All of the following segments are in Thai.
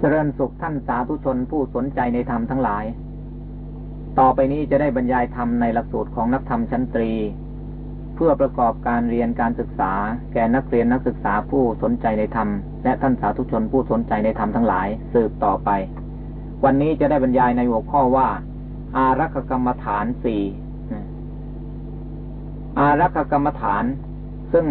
เจริญสุขท่านสาธุชนผู้สนใจในธรรมทั้งหลาย ต่อไปนี้จะได้บรรยายธรรมในหลักสูตรของนักธรรมชั้นตรี เพื่อประกอบการเรียนการศึกษา แก่นักเรียนนักศึกษาผู้สนใจในธรรม และท่านสาธุชนผู้สนใจในธรรมทั้งหลาย สืบต่อไป วันนี้จะได้บรรยายในหัวข้อว่า อารักกรรมฐานสี่อารักกรรมฐาน ซึ่ง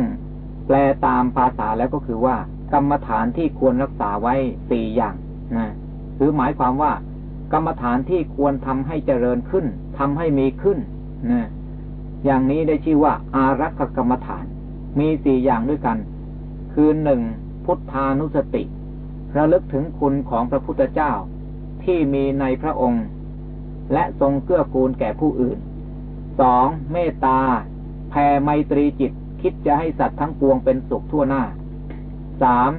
แปลตามภาษาแล้วก็คือว่า กรรมฐานที่ควรรักษาไว้สี่อย่างนะหรือหมายความว่ากรรมฐานที่ควรทำให้เจริญขึ้นทำให้มีขึ้นนะอย่างนี้ได้ชื่อว่า อารักขกรรมฐาน มีสี่อย่างด้วยกัน คือหนึ่งพุทธานุสติระลึกถึงคุณของพระพุทธเจ้าที่มีในพระองค์ และทรงเกื้อกูลแก่ผู้อื่นสองเมตตาแผ่ไมตรีจิต คิดจะให้สัตว์ทั้งปวงเป็นสุขทั่วหน้า สาม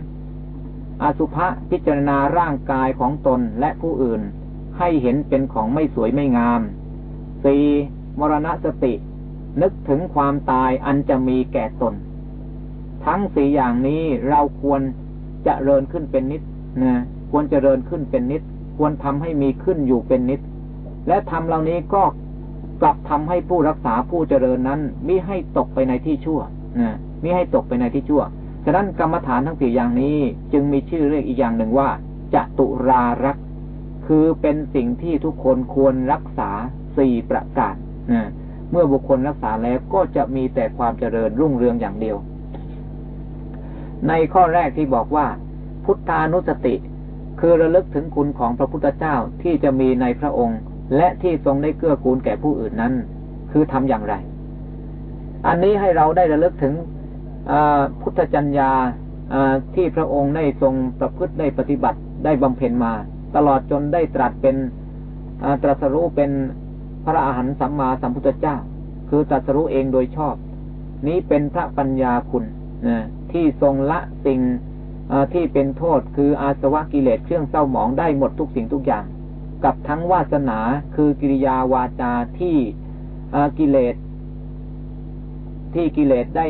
อสุภะพิจารณาร่างกายของตนและผู้อื่น ให้เห็นเป็นของไม่สวยไม่งามสี่มรณสติ นึกถึงความตายอันจะมีแก่ตน ทั้งสี่อย่างนี้เราควรจะเริญขึ้นเป็นนิดนะควรจะเริญขึ้นเป็นนิด ควรทำให้มีขึ้นอยู่เป็นนิด และทำเหล่านี้ก็กลับทำให้ผู้รักษาผู้เจริญนั้นมิให้ตกไปในที่ชั่วนะมิให้ตกไปในที่ชั่ว ฉะนั้นกรรมฐานทั้งสี่อย่างนี้จึงมีชื่อเรียกอีกอย่างหนึ่งว่าจตุรารัก คือเป็นสิ่งที่ทุกคนควรรักษาสี่ประการนะเมื่อบุคคลรักษาแล้วก็จะมีแต่ความเจริญรุ่งเรืองอย่างเดียว ในข้อแรกที่บอกว่า พุทธานุสติ คือระลึกถึงคุณของพระพุทธเจ้าที่จะมีในพระองค์ และที่ทรงได้เกื้อกูลแก่ผู้อื่นนั้น คือทำอย่างไร อันนี้ให้เราได้ระลึกถึง พุทธจัญญาที่พระองค์ได้ทรงประพฤติได้ปฏิบัติได้บำเพ็ญมา ตลอดจนได้ตรัสเป็นตรัสรู้เป็นพระอาหารสัมมาสัมพุทธเจ้า คือตรัสรู้เองโดยชอบ นี้เป็นพระปัญญาคุณที่ทรงละสิ่งที่เป็นโทษคืออาสวะกิเลสเครื่องเศร้าหมองได้หมดทุกสิ่งทุกอย่าง กับทั้งวาสนาคือกิริยาวาจาที่กิเลส ที่กิเลสได้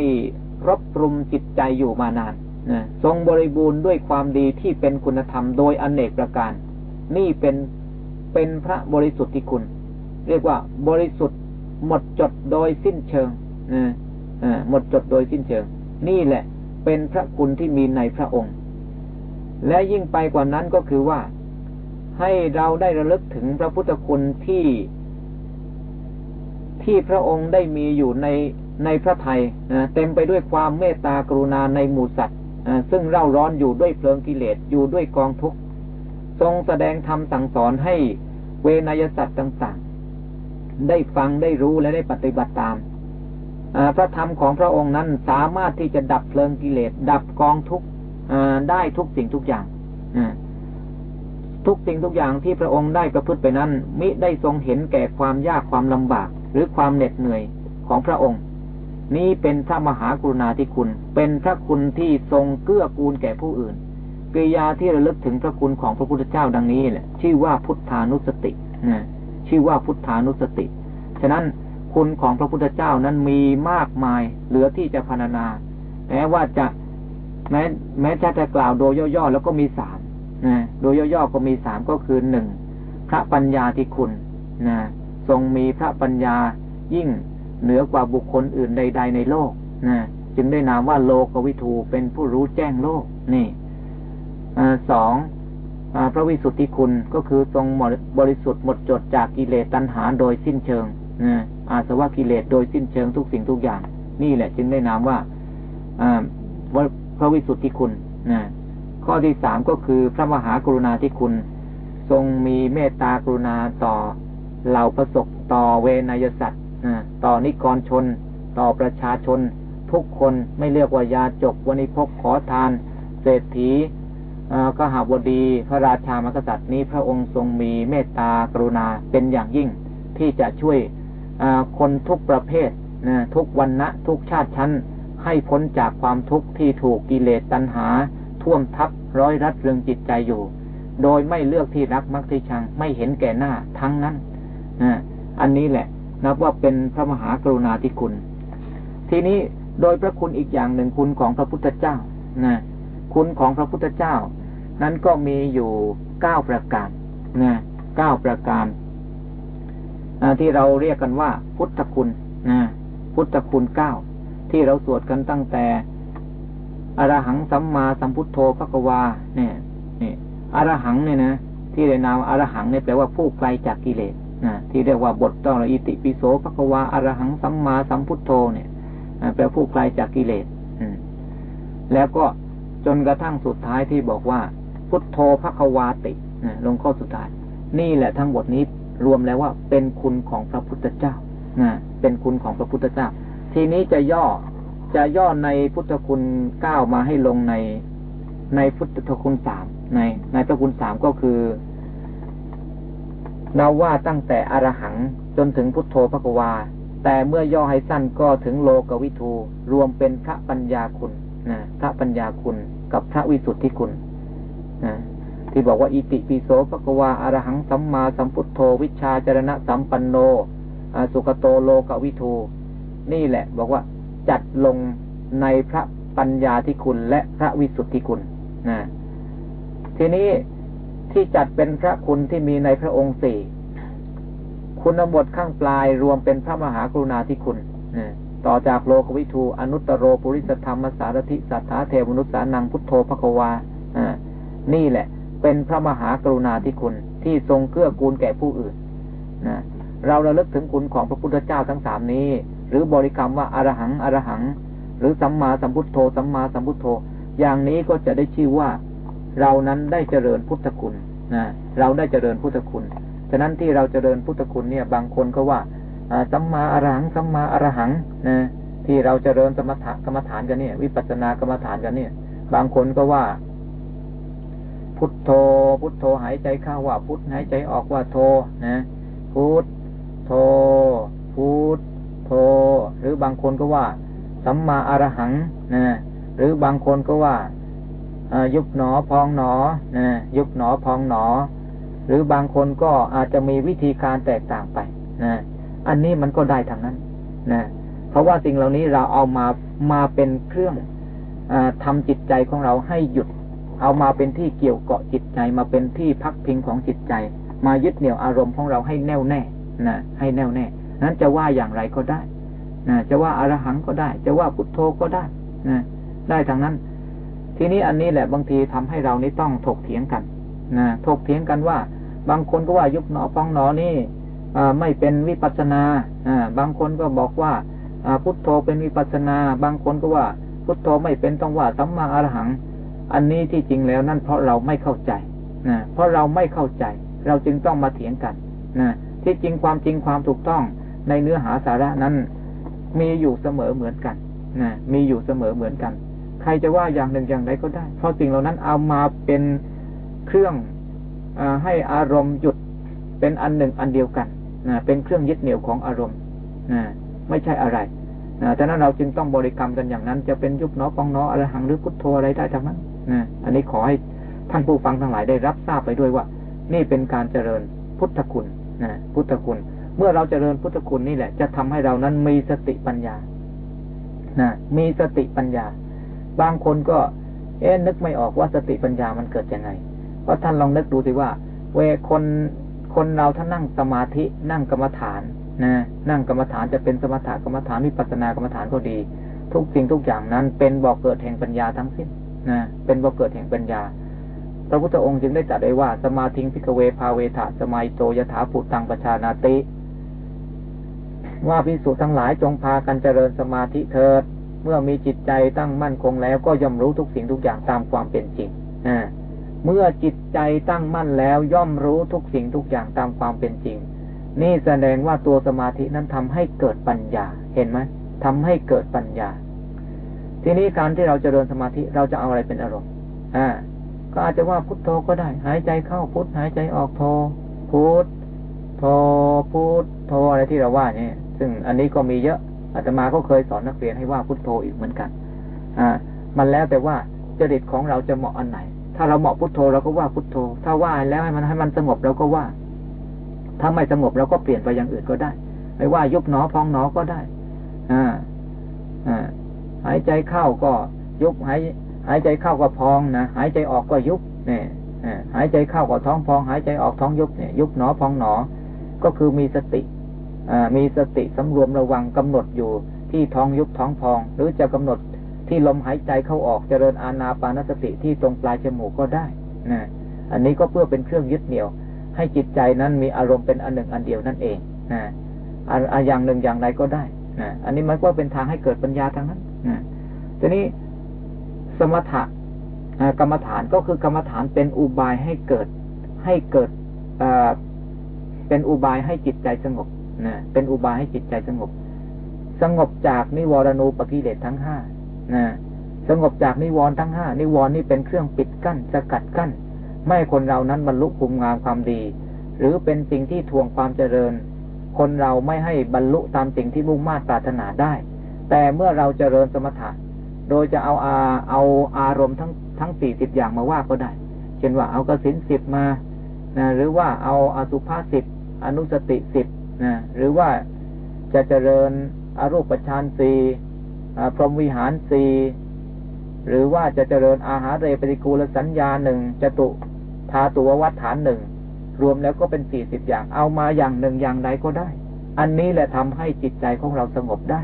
รบรุมจิตใจอยู่มานานนะทรงบริบูรณ์ด้วยความดีที่เป็นคุณธรรมโดยอนเนกประการ นี่เป็นเป็นพระบริสุทธิ์ที่คุณ เรียกว่าบริสุทธิ์หมดจดโดยสิ้นเชิงนะหมดจดโดยสิ้นเชิง นี่แหละ เป็นพระคุณที่มีในพระองค์ และยิ่งไปกว่านั้นก็คือว่า ให้เราได้ระลึกถึงพระพุทธคุณที่ที่พระองค์ได้มีอยู่ใน ในพระไทยเต็มไปด้วยความเมตตากรุณาในหมู่สัตว์ซึ่งเร่าร้อนอยู่ด้วยเพลิงกิเลสอยู่ด้วยกองทุกข์ทรงแสดงธรรมสั่งสอนให้เวนยสัตว์ต่างๆ ได้ฟังได้รู้และได้ปฏิบัติตามพระธรรมของพระองค์นั้นสามารถที่จะดับเพลิงกิเลส ดับกองทุกข์ได้ทุกสิ่งทุกอย่างทุกสิ่งทุกอย่างที่พระองค์ได้ประพฤติไปนั้น มิได้ทรงเห็นแก่ความยากความลำบาก หรือความเหน็ดเหนื่อยของพระองค์ นี้เป็นพระมหากรุณาธิคุณ เป็นพระคุณที่ทรงเกื้อกูลแก่ผู้อื่นกิริยาที่ระลึกถึงพระคุณของพระพุทธเจ้าดังนี้แหละชื่อว่าพุทธานุสตินะชื่อว่าพุทธานุสติ ฉะนั้นคุณของพระพุทธเจ้านั้นมีมากมายเหลือที่จะพรรณนา แม้ว่าจะแม้แม้จะจะกล่าวโดยย่อๆแล้วก็มีสามนะโดยย่อๆก็มีสามก็คือหนึ่งพระปัญญาที่คุณนะทรงมีพระปัญญายิ่ง เหนือกว่าบุคคลอื่นใด ๆ ในโลกนะจึงได้นามว่าโลกวิทูเป็นผู้รู้แจ้งโลกนี่อสองอพระวิสุทธิคุณก็คือทรงบริสุทธิ์หมดจดจากกิเลสตัณหาโดยสิ้นเชิงนะอาสวะกิเลสโดยสิ้นเชิงทุกสิ่งทุกอย่าง นี่แหละ จึงได้นามว่าพระวิสุทธิคุณนะข้อที่สามก็คือพระมหากรุณาธิคุณ ทรงมีเมตตากรุณาต่อเหล่าประสบต่อเวนยสัตว์ ต่อนิกรชน ต่อประชาชน ทุกคนไม่เรียกว่ายาจกวันิพกขอทาน เศรษฐีก็หาบดีพระราชามกษัตริย์นี้พระองค์ทรงมีเมตตากรุณาเป็นอย่างยิ่ง ที่จะช่วยคนทุกประเภททุกวันณะทุกชาติชั้น ให้พ้นจากความทุกข์ที่ถูกกิเลสตัณหา ท่วมทับร้อยรัดเรืองจิตใจอยู่ โดยไม่เลือกที่รักมักที่ชังไม่เห็นแก่หน้าทั้งนั้นอันนี้แหละ นับว่าเป็นพระมหากรุณาธิคุณ ทีนี้โดยพระคุณอีกอย่างหนึ่งคุณของพระพุทธเจ้านะคุณของพระพุทธเจ้า นั้นก็มีอยู่เก้าประการนะเก้าประการที่เราเรียกกันว่า พุทธคุณนะพุทธคุณเก้าที่เราสวดกันตั้งแต่อรหังสัมมาสัมพุทโธพระกวา เนี่ยนี่อรหังเนี่ยนะที่เรียนามอรหังเนี่ยแปลว่าผู้ไกลจากกิเลส ที่เรียกว่าบทต้องอิติปิโสพระกวาอรหังสัมมาสัมพุทโธเนี่ยแปลผู้ไกลจากกิเลสแล้วก็จนกระทั่งสุดท้ายที่บอกว่า พุทโธพระควาติลงข้อสุดท้าย นี่แหละทั้งหมดนี้รวมแล้วว่าเป็นคุณของพระพุทธเจ้านะเป็นคุณของพระพุทธเจ้า ทีนี้จะย่อจะย่อในพุทธคุณเก้ามาให้ลงในในพุทธคุณสามในในพระคุณสามก็คือ เราว่าตั้งแต่อรหังจนถึงพุทโธพระกวา แต่เมื่อย่อให้สั้นก็ถึงโลกวิทูรวมเป็นพระปัญญาคุณนะพระปัญญาคุณกับพระวิสุทธิคุณนะที่บอกว่าอิติปิโสภควาอรหังสัมมาสัมพุทโธวิชาจรณะสัมปันโนสุขโตโลกวิทู นี่แหละ บอกว่าจัดลงในพระปัญญาที่คุณและพระวิสุทธิคุณนะทีนี้ ที่จัดเป็นพระคุณที่มีในพระองค์สี่คุณบทข้างปลายรวมเป็นพระมหากรุณาธิคุณต่อจากโลกวิทูอนุตตรโรปุริสธรรมสารถิสัทธาเทวนุสานังพุทโธภควานี่แหละ เป็นพระมหากรุณาธิคุณที่ทรงเกื้อกูลแก่ผู้อื่นนะเราระลึกถึงคุณของพระพุทธเจ้าทั้งสามนี้ หรือบริกรรมว่าอารหังอรหัง หรือสัมมาสัมพุทโธสัมมาสัมพุทโธ อย่างนี้ก็จะได้ชื่อว่า เรานั้นได้เจริญพุทธคุณนะเราได้เจริญพุทธคุณ ฉะนั้นที่เราเจริญพุทธคุณเนี่ย บางคนก็ว่าสัมมาอรหังสัมมาอรหังนะที่เราเจริญสมถะกรรมฐานกันเนี่ย วิปัสสนากรรมฐานกันเนี่ย บางคนก็ว่า พุทโธ พุทโธหายใจเข้าว่า พุทหายใจออกว่าโธนะพุทโธพุทโธหรือบางคนก็ว่า สัมมาอรหังนะหรือบางคนก็ว่า ยุบหนอพองหนอนะยุบหนอพองหนอ หรือบางคนก็อาจจะมีวิธีการแตกต่างไปนะอันนี้มันก็ได้ทางนั้นนะเพราะว่าสิ่งเหล่านี้เราเอามามาเป็นเครื่องอทำจิตใจของเราให้หยุด เอามาเป็นที่เกี่ยวเกาะจิตใจมาเป็นที่พักพิงของจิตใจ มายึดเหนี่ยวอารมณ์ของเราให้แน่วแน่นะให้แน่วแน่นั้นจะว่าอย่างไรก็ได้นะจะว่าอารหังก็ได้ จะว่าพุทโธก็ได้นะได้ทางนั้น ทีนี้อันนี้แหละบางทีทำให้เรานี่ต้องถกเถียงกันนะถกเถียงกันว่า บางคนก็ว่ายุบหนอปองหนอนี่ไม่เป็นวิปัสนาบางคนก็บอกว่าพุทโธเป็นวิปัสนา บางคนก็ว่าพุทโธไม่เป็นต้องว่าสัมมาอรหัง อันนี้ที่จริงแล้วนั่นเพราะเราไม่เข้าใจนะเพราะเราไม่เข้าใจ เราจึงต้องมาเถียงกันนะที่จริงความจริงความถูกต้องในเนื้อหาสาระนั้น มีอยู่เสมอเหมือนกันนะมีอยู่เสมอเหมือนกัน ครจะว่าอย่างหนึ่งอย่างใดก็ได้ เพราะสิ่งเหล่านั้นเอามาเป็นเครื่องอให้อารมณ์หยุดเป็นอันหนึ่งอันเดียวกันนะเป็นเครื่องยึดเหนี่ยวของอารมณ์นะไม่ใช่อะไรนะฉะนั้นเราจึงต้องบริกรรมกันอย่างนั้น จะเป็นยุบเนอปองเนออะไรหังหรือพุทโธอะไรได้ทั้งนั้นนะอันนี้ขอให้ท่านผู้ฟังทั้งหลายได้รับทราบไปด้วยว่า นี่เป็นการเจริญพุทธคุณนะพุทธคุณ เมื่อเราเจริญพุทธคุณนี่แหละ จะทำให้เรานั้นมีสติปัญญานะมีสติปัญญา บางคนก็ เอ๊นึกไม่ออกว่าสติปัญญามันเกิดยังไงเพราะท่านลองนึกดูสิว่า เวคนคนเราถ้านั่งสมาธินั่งกรรมฐานนะนั่งกรรมฐานจะเป็นสมถกรรมฐานวิปัสสนากรรมฐานก็ดี ทุกสิ่งทุกอย่างนั้น เป็นบ่อกเกิดแห่งปัญญาทั้งสิ้นนะเป็นบ่อกเกิดแห่งปัญญาพระพุทธองค์จึงได้ตรัสไว้ว่า สมาธิพิกเวภาเวทะสมัยโตยถาปุตังประชานาติ ว่าพิสุทั้งหลายจงพากันเจริญสมาธิเถิด เมื่อมีจิตใจตั้งมั่นคงแล้วก็ย่อมรู้ทุกสิ่งทุกอย่างตามความเป็นจริงเมื่อจิตใจตั้งมั่นแล้วย่อมรู้ทุกสิ่งทุกอย่างตามความเป็นจริง นี่แสดงว่าตัวสมาธินั้นทำให้เกิดปัญญา เห็นไหมทำให้เกิดปัญญา ทีนี้การที่เราจเจริญสมาธิเราจะเอาอะไรเป็นอารมณ์ อ่า ก็อาจจะว่าพุทโธก็ได้ หายใจเข้าพุทหายใจออกโธพุทโธพุทโธอะไรที่เราว่านี่ซึ่งอันนี้ก็มีเยอะ อาตมาก็เคยสอนนักเรียนให้ว่าพุทโธอีกเหมือนกัน อ่า มันแล้วแต่ว่าจริตของเราจะเหมาะอันไหน ถ้าเราเหมาะพุทโธเราก็ว่าพุทโธ ถ้าว่าแล้วให้มันให้มันสงบเราก็ว่า ถ้าไม่สงบเราก็เปลี่ยนไปอย่างอื่นก็ได้ ไม่ว่ายุบหนอพองหนอก็ได้ อ่า อ่า หายใจเข้าก็ยุบหายหายใจเข้าก็พองนะหายใจออกก็ยุบเนี่ยหายใจเข้าก็ท้องพอง หายใจออกท้องยุบเนี่ย ยุบหนอพองหนอ ก็คือมีสติ มีสติสำรวมระวังกำหนดอยู่ที่ท้องยุบท้องพอง หรือจะกำหนดที่ลมหายใจเข้าออกเจริญอาณาปานสติที่ตรงปลายจมูกก็ได้นะอันนี้ก็เพื่อเป็นเครื่องยึดเหนี่ยว ให้จิตใจนั้นมีอารมณ์เป็นอันหนึ่งอันเดียวนั่นเองนะอันอย่างหนึ่งอย่างใดก็ได้นะอันนี้มันก็เป็นทางให้เกิดปัญญาทางนั้นนะทีนี้สมถะกรรมฐานก็คือกรรมฐานเป็นอุบายให้เกิดให้เกิดเป็นอุบายให้จิตใจสงบ นะเป็นอุบายให้จิตใจสงบ สงบจากนิวรณูปกิเลสทั้งห้านะสงบจากนิวรณ์ทั้งห้านิวรณ์นี่เป็นเครื่องปิดกั้น สกัดกั้น ไม่ให้คนเรานั้นบรรลุภูมิงามความดี หรือเป็นสิ่งที่ทวงความเจริญ คนเราไม่ให้บรรลุตามสิ่งที่มุ่งมา่ปรารถนาได้ แต่เมื่อเราเจริญสมถะ โดยจะเอาอาเอาอารมณ์ทั้งทั้งสี่สิบอย่างมาว่าก็ได้ เช่นว่าเอากสินสิบมานะหรือว่าเอาอาสุภาสิบอนุสติสิบ นะหรือว่าจะเจริญอรูปฌานสี่พรหมวิหารสี่หรือว่าจะเจริญอาหารเรปฏิกูลสัญญาหนึ่งจตุทาตัววัฏฐานหนึ่งรวมแล้วก็เป็นสี่สิบอย่าง เอามาอย่างหนึ่งอย่างใดก็ได้ อันนี้แหละทำให้จิตใจของเราสงบได้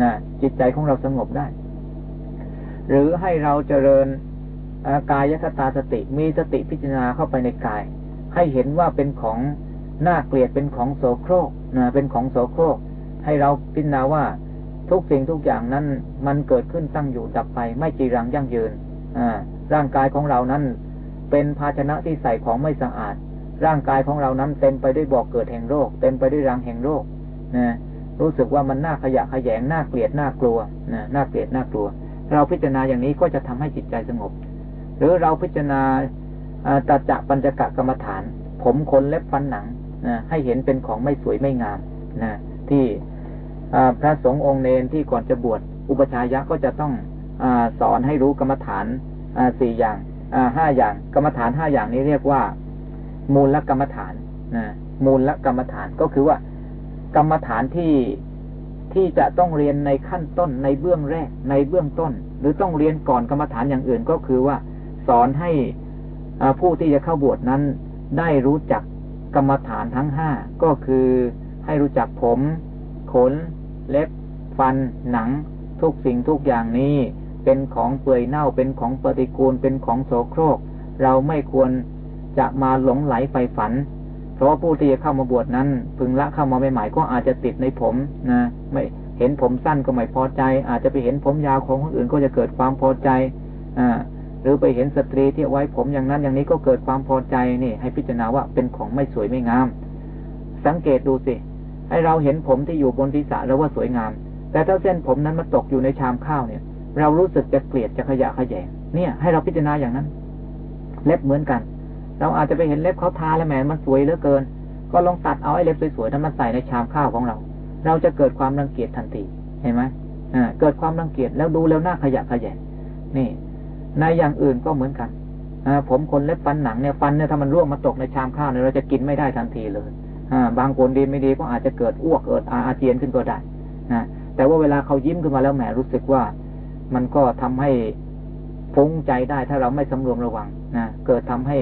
นะจิตใจของเราสงบได้ หรือให้เราเจริญกายคตาสติมีสติพิจารณาเข้าไปในกาย ให้เห็นว่าเป็นของ น่าเกลียดเป็นของโสโครกนะเป็นของโสโครก ให้เราพิจารณาว่าทุกสิ่งทุกอย่างนั้นมันเกิดขึ้นตั้งอยู่ดับไปไม่จีรังยั่งยืนร่างกายของเรานั้น เป็นภาชนะที่ใส่ของไม่สะอาด ร่างกายของเรานั้นเต็มไปด้วยบ่อกเกิดแห่งโรค เต็มไปด้วยรังแห่งโรคนะรู้สึกว่ามันน่าขยะขยงน่าเกลียดน่ากลัวนะน่าเกลียดน่ากลัว เราพิจารณาอย่างนี้ก็จะทำให้จิตใจสงบ หรือเราพิจารณาตาจะปัญจกะกรรมฐาน ผมขนเล็บฟันหนัง นะให้เห็นเป็นของไม่สวยไม่งามนะที่พระสงฆ์องค์เนนที่ก่อนจะบวชอุปชายะก็จะต้องอสอนให้รู้กรรมฐานสี่อย่างห้าอย่าง กรรมฐานห้าอย่างนี้เรียกว่า มูลละกรรมฐานนะมูลละกรรมฐานก็คือว่า กรรมฐานที่ที่จะต้องเรียนในขั้นต้นในเบื้องแรก ในเบื้องต้น หรือต้องเรียนก่อนกรรมฐานอย่างอื่นก็คือว่า สอนให้ผู้ที่จะเข้าบวชนั้นได้รู้จัก กรรมฐานทั้งห้าก็คือให้รู้จักผม ขน เล็บ ฟัน หนัง ทุกสิ่งทุกอย่างนี้ เป็นของเปื่อยเน่าเป็นของปฏิกูลเป็นของโสโครก เราไม่ควรจะมาหลงไหลไปฝัน เพราะผู้ที่จะเข้ามาบวชนั้น พึงละเข้ามาใหม่ๆก็อาจจะติดในผมนะไม่เห็นผมสั้นก็ไม่พอใจ อาจจะไปเห็นผมยาวของคนอื่นก็จะเกิดความพอใจอ่า รือไปเห็นสตรีที่ไว้ผมอย่างนั้นอย่างนี้ก็เกิดความพอใจนี่ ให้พิจารณาว่าเป็นของไม่สวยไม่งาม สังเกตดูสิ ให้เราเห็นผมที่อยู่บนศีรษะแล้วว่าสวยงาม แต่ถ้าเส้นผมนั้นมาตกอยู่ในชามข้าวเนี่ย เรารู้สึกจะเกลียดจะขยะขยงเนี่ย ให้เราพิจารณาอย่างนั้น เล็บเหมือนกัน เราอาจจะไปเห็นเล็บเขาทาแล้วแหมมันสวยเหลือเกิน ก็ลองตัดเอาไอ้เล็บสวยๆนั้นมาใส่ในชามข้าวของเรา เราจะเกิดความรังเกียจทันทีเห็นไหมอ่าเกิดความรังเกียจแล้วดูแล้วหน้าขยะขยงนี่ ในอย่างอื่นก็เหมือนกันอผมคนเล็บฟันหนังเนี่ยฟันเนี่ยถ้ามันร่วงมาตกในชามข้าวเนี่ยเราจะกินไม่ได้ทันทีเลยบางคนดีไม่ดีก็อาจจะเกิดอ้วกเกิดอาเจียนขึ้นก็ได้นะแต่ว่าเวลาเขายิ้มขึ้นมาแล้วแหมรู้สึกว่า มันก็ทำให้ฟุ้งใจได้ถ้าเราไม่สำรวมระวังนะเกิดทำให้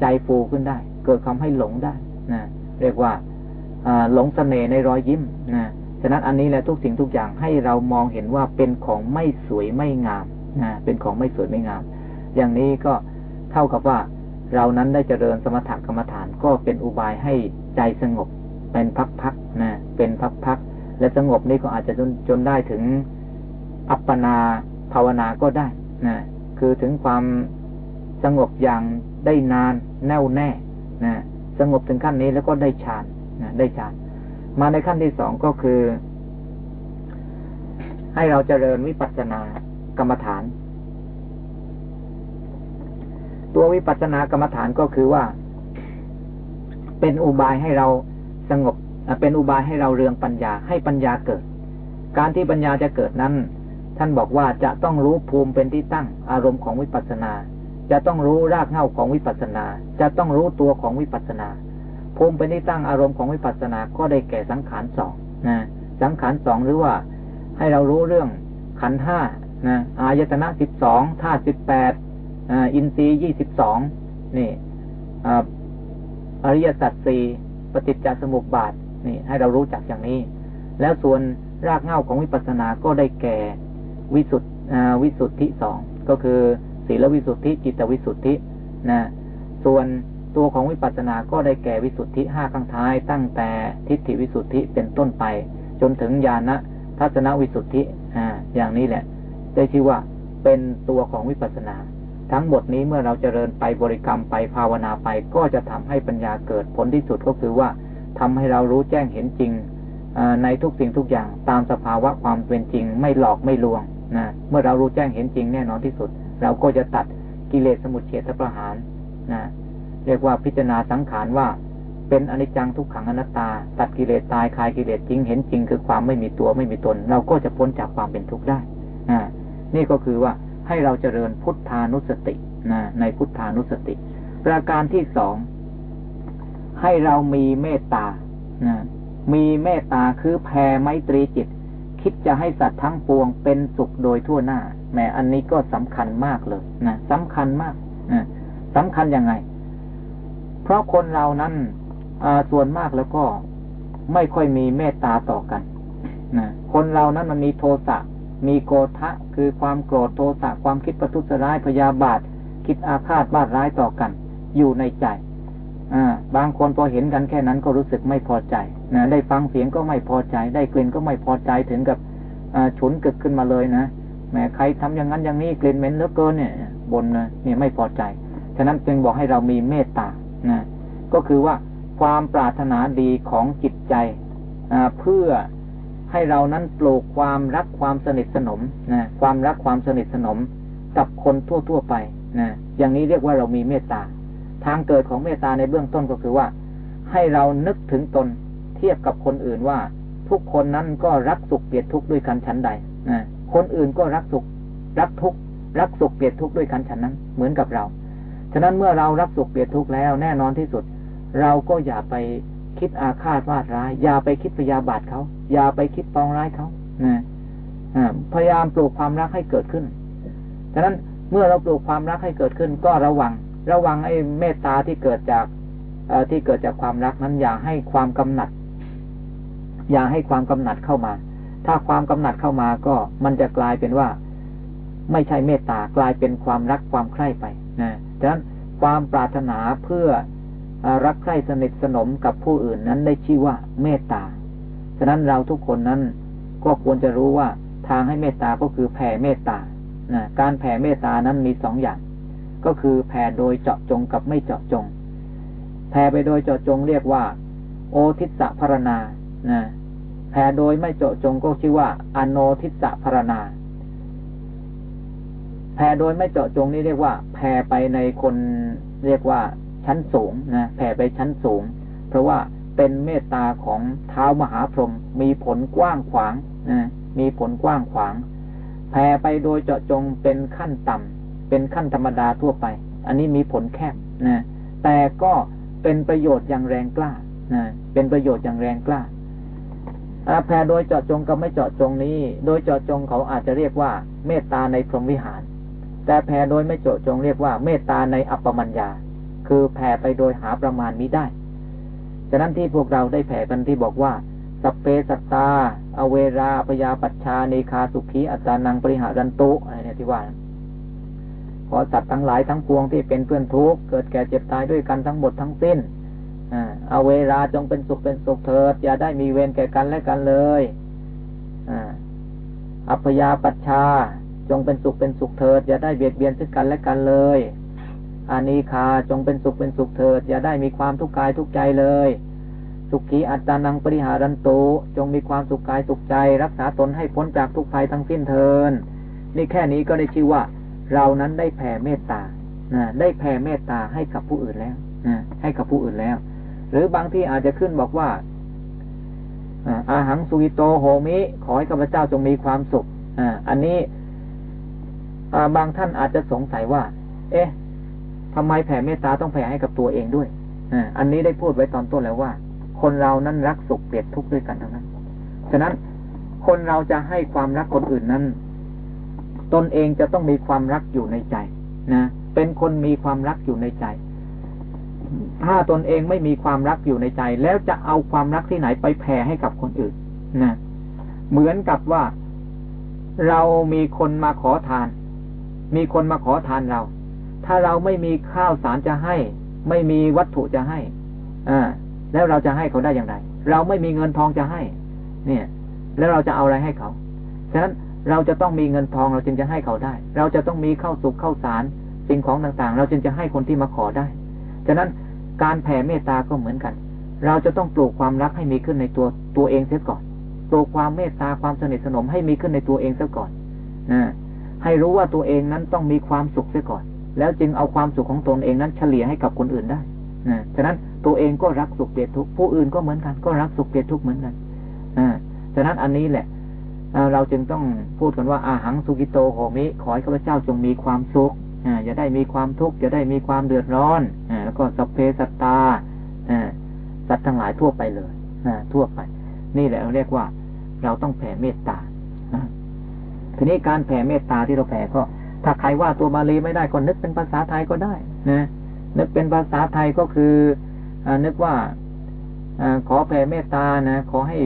ใจฟูขึ้นได้ เกิดทำให้หลงได้นะเรียกว่าหลงเสน่ห์ในรอยยิ้มนะฉะนั้นอันนี้แหละทุกสิ่งทุกอย่างให้เรามองเห็นว่าเป็นของไม่สวยไม่งาม นะเป็นของไม่สวยไม่งาม อย่างนี้ก็เท่ากับว่าเรานั้นได้เจริญสมถกรรมฐานก็เป็นอุบายให้ใจสงบ เป็นพักๆนะเป็นพักๆและสงบนี่ก็อาจจะจนจนได้ถึงอัปปนาภาวนาก็ได้นะคือถึงความสงบอย่างได้นานแน่วแน่นะสงบถึงขั้นนี้แล้วก็ได้ฌานนะได้ฌาน มาในขั้นที่สองก็คือ ให้เราเจริญวิปัสสนา กรรมฐาน ตัววิปัสสนากรรมฐานก็คือว่า เป็นอุบายให้เราสงบเป็นอุบายให้เราเรืองปัญญาให้ปัญญาเกิด การที่ปัญญาจะเกิดนั้น ท่านบอกว่าจะต้องรู้ภูมิเป็นที่ตั้ง อารมณ์ของวิปัสสนา จะต้องรู้รากเหง้าของวิปัสสนา จะต้องรู้ตัวของวิปัสสนา ภูมิเป็นที่ตั้งอารมณ์ของวิปัสสนาก็ได้แก่สังขารสองนะสังขารสองหรือว่า ให้เรารู้เรื่องขันห้า นะอายตนะสิบสองธาตุสิบแปดอินทรีย์ยี่สิบสองนี่อริยสัจสี่ปฏิจจสมุปบาทนี่ให้เรารู้จักอย่างนี้ แล้วส่วนรากเหง้าของวิปัสสนาก็ได้แก่วิสุทธิวิสุทธิสองก็คือศีลวิสุทธิจิตวิสุทธินะส่วนตัวของวิปัสสนาก็ได้แก่วิสุทธิห้าข้างท้าย ตั้งแต่ทิฏฐิวิสุทธิเป็นต้นไป จนถึงญาณทัศนวิสุทธิอ่าอย่างนี้แหละ ได้ชื่อว่าเป็นตัวของวิปัสสนา ทั้งหมดนี้เมื่อเราเจริญไปบริกรรมไปภาวนาไปก็จะทำให้ปัญญาเกิดผลที่สุดก็คือว่าทำให้เรารู้แจ้งเห็นจริงในทุกสิ่งทุกอย่างตามสภาวะความเป็นจริง ไม่หลอกไม่ลวงนะเมื่อเรารู้แจ้งเห็นจริงแน่นอนที่สุด เราก็จะตัดกิเลสสมุทเฉทประหารนะเรียกว่าพิจารณาสังขารว่า เป็นอนิจจังทุกขังอนัตตา ตัดกิเลสตายคลายกิเลสจริงเห็นจริง คือความไม่มีตัวไม่มีตน เราก็จะพ้นจากความเป็นทุกข์ได้นะ นี่ก็คือว่าให้เราเจริญพุทธานุสตินะในพุทธานุสติ ประการที่สองให้เรามีเมตตานะมีเมตตาคือแผ่ไมตรีจิต คิดจะให้สัตว์ทั้งปวงเป็นสุขโดยทั่วหน้าแหมอันนี้ก็สำคัญมากเลยนะสำคัญมากนะสำคัญยังไง เพราะคนเรานั้นส่วนมากแล้วก็ไม่ค่อยมีเมตตาต่อกันนะคนเรานั้นมันมีโทสะ มีโกทะคือความโกรธโทสะความคิดประทุษร้ายพยาบาท คิดอาฆาตบาดร้ายต่อกัน อยู่ในใจบางคนพอเห็นกันแค่นั้นก็รู้สึกไม่พอใจนะได้ฟังเสียงก็ไม่พอใจ ได้กลิ่นก็ไม่พอใจถึงกับฉุนกึกขึ้นมาเลยนะแหมใครทำอย่างนั้นอย่างนี้กลิ่นเหม็นเหลือเกินเนี่ยบนเนี่ยไม่พอใจ ฉะนั้นจึงบอกให้เรามีเมตตานะก็คือว่าความปรารถนาดีของจิตใจเพื่อ ให้เรานั้นปลูกความรักความสนิทสนมนะความรักความสนิทสนมกับคนทั่ว ๆ ไปนะอย่างนี้เรียกว่าเรามีเมตตา ทางเกิดของเมตตาในเบื้องต้นก็คือว่า ให้เรานึกถึงตนเทียบกับคนอื่นว่า ทุกคนนั้นก็รักสุขเกลียดทุกข์ด้วยกันชั้นใดนะคนอื่นก็รักสุข รักทุกข์รักสุขเกลียดทุกข์ด้วยกันฉันนั้น เหมือนกับเรา ฉะนั้นเมื่อเรารักสุขเกลียดทุกข์แล้ว แน่นอนที่สุด เราก็อย่าไปคิดอาฆาตวาดร้าย อย่าไปคิดพยาบาทเขา อย่าไปคิดปองร้ายเขานะพยายามปลูกความรักให้เกิดขึ้นฉะนั้นเมื่อเราปลูกความรักให้เกิดขึ้น ก็ระวัง ระวังไอ้เมตตาที่เกิดจากที่เกิดจากความรักนั้นอย่าให้ความกำหนัด อย่าให้ความกำหนัดเข้ามา ถ้าความกำหนัดเข้ามาก็มันจะกลายเป็นว่า ไม่ใช่เมตตากลายเป็นความรักความใคร่ไปนะฉะนั้นความปรารถนาเพื่อรักใคร่สนิทสนมกับผู้อื่นนั้นได้ชื่อว่าเมตตา ฉะนั้นเราทุกคนนั้นก็ควรจะรู้ว่าทางให้เมตตาก็คือแผ่เมตตานะการแผ่เมตตานั้นมีสองอย่าง ก็คือแผ่โดยเจาะจงกับไม่เจาะจง แผ่ไปโดยเจาะจงเรียกว่า โอทิสะพรณานะแผ่โดยไม่เจาะจงก็ชื่อว่า อโนทิสะพรณาแผ่โดยไม่เจาะจงนี่เรียกว่า แผ่ไปในคนเรียกว่าชั้นสูงนะแผ่ไปชั้นสูง เพราะว่า เป็นเมตตาของเท้ามหาพรหมมีผลกว้างขวางนะมีผลกว้างขวางแผ่ไปโดยเจาะจงเป็นขั้นต่ำเป็นขั้นธรรมดาทั่วไป อันนี้มีผลแคบนะแต่ก็เป็นประโยชน์อย่างแรงกล้านะเป็นประโยชน์อย่างแรงกล้าแผ่โดยเจาะจงกับไม่เจาะจงนี้ โดยเจาะจงเขาอาจจะเรียกว่า เมตตาในพรหมวิหาร แต่แผ่โดยไม่เจาะจงเรียกว่า เมตตาในอัปปมัญญา คือแผ่ไปโดยหาประมาณมิได้ ฉะนั้นที่พวกเราได้แผ่กันที่บอกว่าสัพเพสัตตา อเวราปยาปัชชาเนคาสุขีอัตานังปริหารันตุอะไรเนี่ยที่ว่าขอสัตว์ทั้งหลายทั้งปวงที่เป็นเพื่อนทุกข์เกิดแก่เจ็บตายด้วยกันทั้งหมดทั้งสิ้นอเวลาจงเป็นสุขเป็นสุขเถิด อย่าได้มีเวรแก่กันและกันเลยอัพยาปัชชาจงเป็นสุขเป็นสุขเถิด อย่าได้เบียดเบียนซึ่งกันและกันเลย อานีคาจงเป็นสุขเป็นสุขเถิด อย่าได้มีความทุกข์กายทุกใจเลย สุขีอัตตานังปริหารันตุจงมีความสุขกายสุขใจ รักษาตนให้พ้นจากทุกภัยทั้งสิ้นเทินนี่แค่นี้ก็ได้ชื่อว่า เรานั้นได้แผ่เมตตาได้แผ่เมตตาให้กับผู้อื่นแล้วให้กับผู้อื่นแล้ว หรือบางที่อาจจะขึ้นบอกว่าอาหังสุกิโตโหมิ ขอให้ข้าพเจ้าจงมีความสุขอันนี้บางท่านอาจจะสงสัยว่า เอ๊ะ ทำไมแผ่เมตตาต้องแผ่ให้กับตัวเองด้วยอันนี้ได้พูดไว้ตอนต้นแล้วว่า คนเรานั้นรักสุขเกลียดทุกข์ด้วยกันทั้งนั้น ฉะนั้นคนเราจะให้ความรักคนอื่นนั้น ตนเองจะต้องมีความรักอยู่ในใจนะเป็นคนมีความรักอยู่ในใจ ถ้าตนเองไม่มีความรักอยู่ในใจ แล้วจะเอาความรักที่ไหนไปแผ่ให้กับคนอื่นนะเหมือนกับว่าเรามีคนมาขอทาน มีคนมาขอทานเรา ถ้าเราไม่มีข้าวสารจะให้ ไม่มีวัตถุจะให้อ่าแล้วเราจะให้เขาได้อย่างไร เราไม่มีเงินทองจะให้ เนี่ย แล้วเราจะเอาอะไรให้เขา ฉะนั้นเราจะต้องมีเงินทองเราจึงจะให้เขาได้ เราจะต้องมีข้าวสุกข้าวสารสิ่งของต่างๆ เราจึงจะให้คนที่มาขอได้ ฉะนั้นการแผ่เมตตาก็เหมือนกัน เราจะต้องปลูกความรักให้มีขึ้นในตัวตัวเองเสียก่อน ปลูกความเมตตาความสนิทสนมให้มีขึ้นในตัวเองเสียก่อนนะให้รู้ว่าตัวเองนั้นต้องมีความสุขเสียก่อน แล้วจึงเอาความสุขของตนเองนั้นเฉลี่ยให้กับคนอื่นได้นะฉะนั้นตัวเองก็รักสุขเปรียดทุกผู้อื่นก็เหมือนกัน ก็รักสุขเปรียดทุกเหมือนกันอ่าฉะนั้นอันนี้แหละเราจึงต้องพูดกันว่าอาหังสุกิโตโหมิ ขอให้ข้าพเจ้าจงมีความสุขอย่าได้มีความทุกข์อย่าได้มีความเดือดร้อนอแล้วก็สัพเพสัตตาสัตว์ทั้งหลายทั่วไปเลยทั่วไป นี่แหละเราเรียกว่า เราต้องแผ่เมตตาทีนี้การแผ่เมตตาที่เราแผ่ก็ ถ้าใครว่าตัวบาลีไม่ได้ก็นึกเป็นภาษาไทยก็ได้นะนึกเป็นภาษาไทยก็คืออนึกว่าอขอแผ่เมตตานะขอให้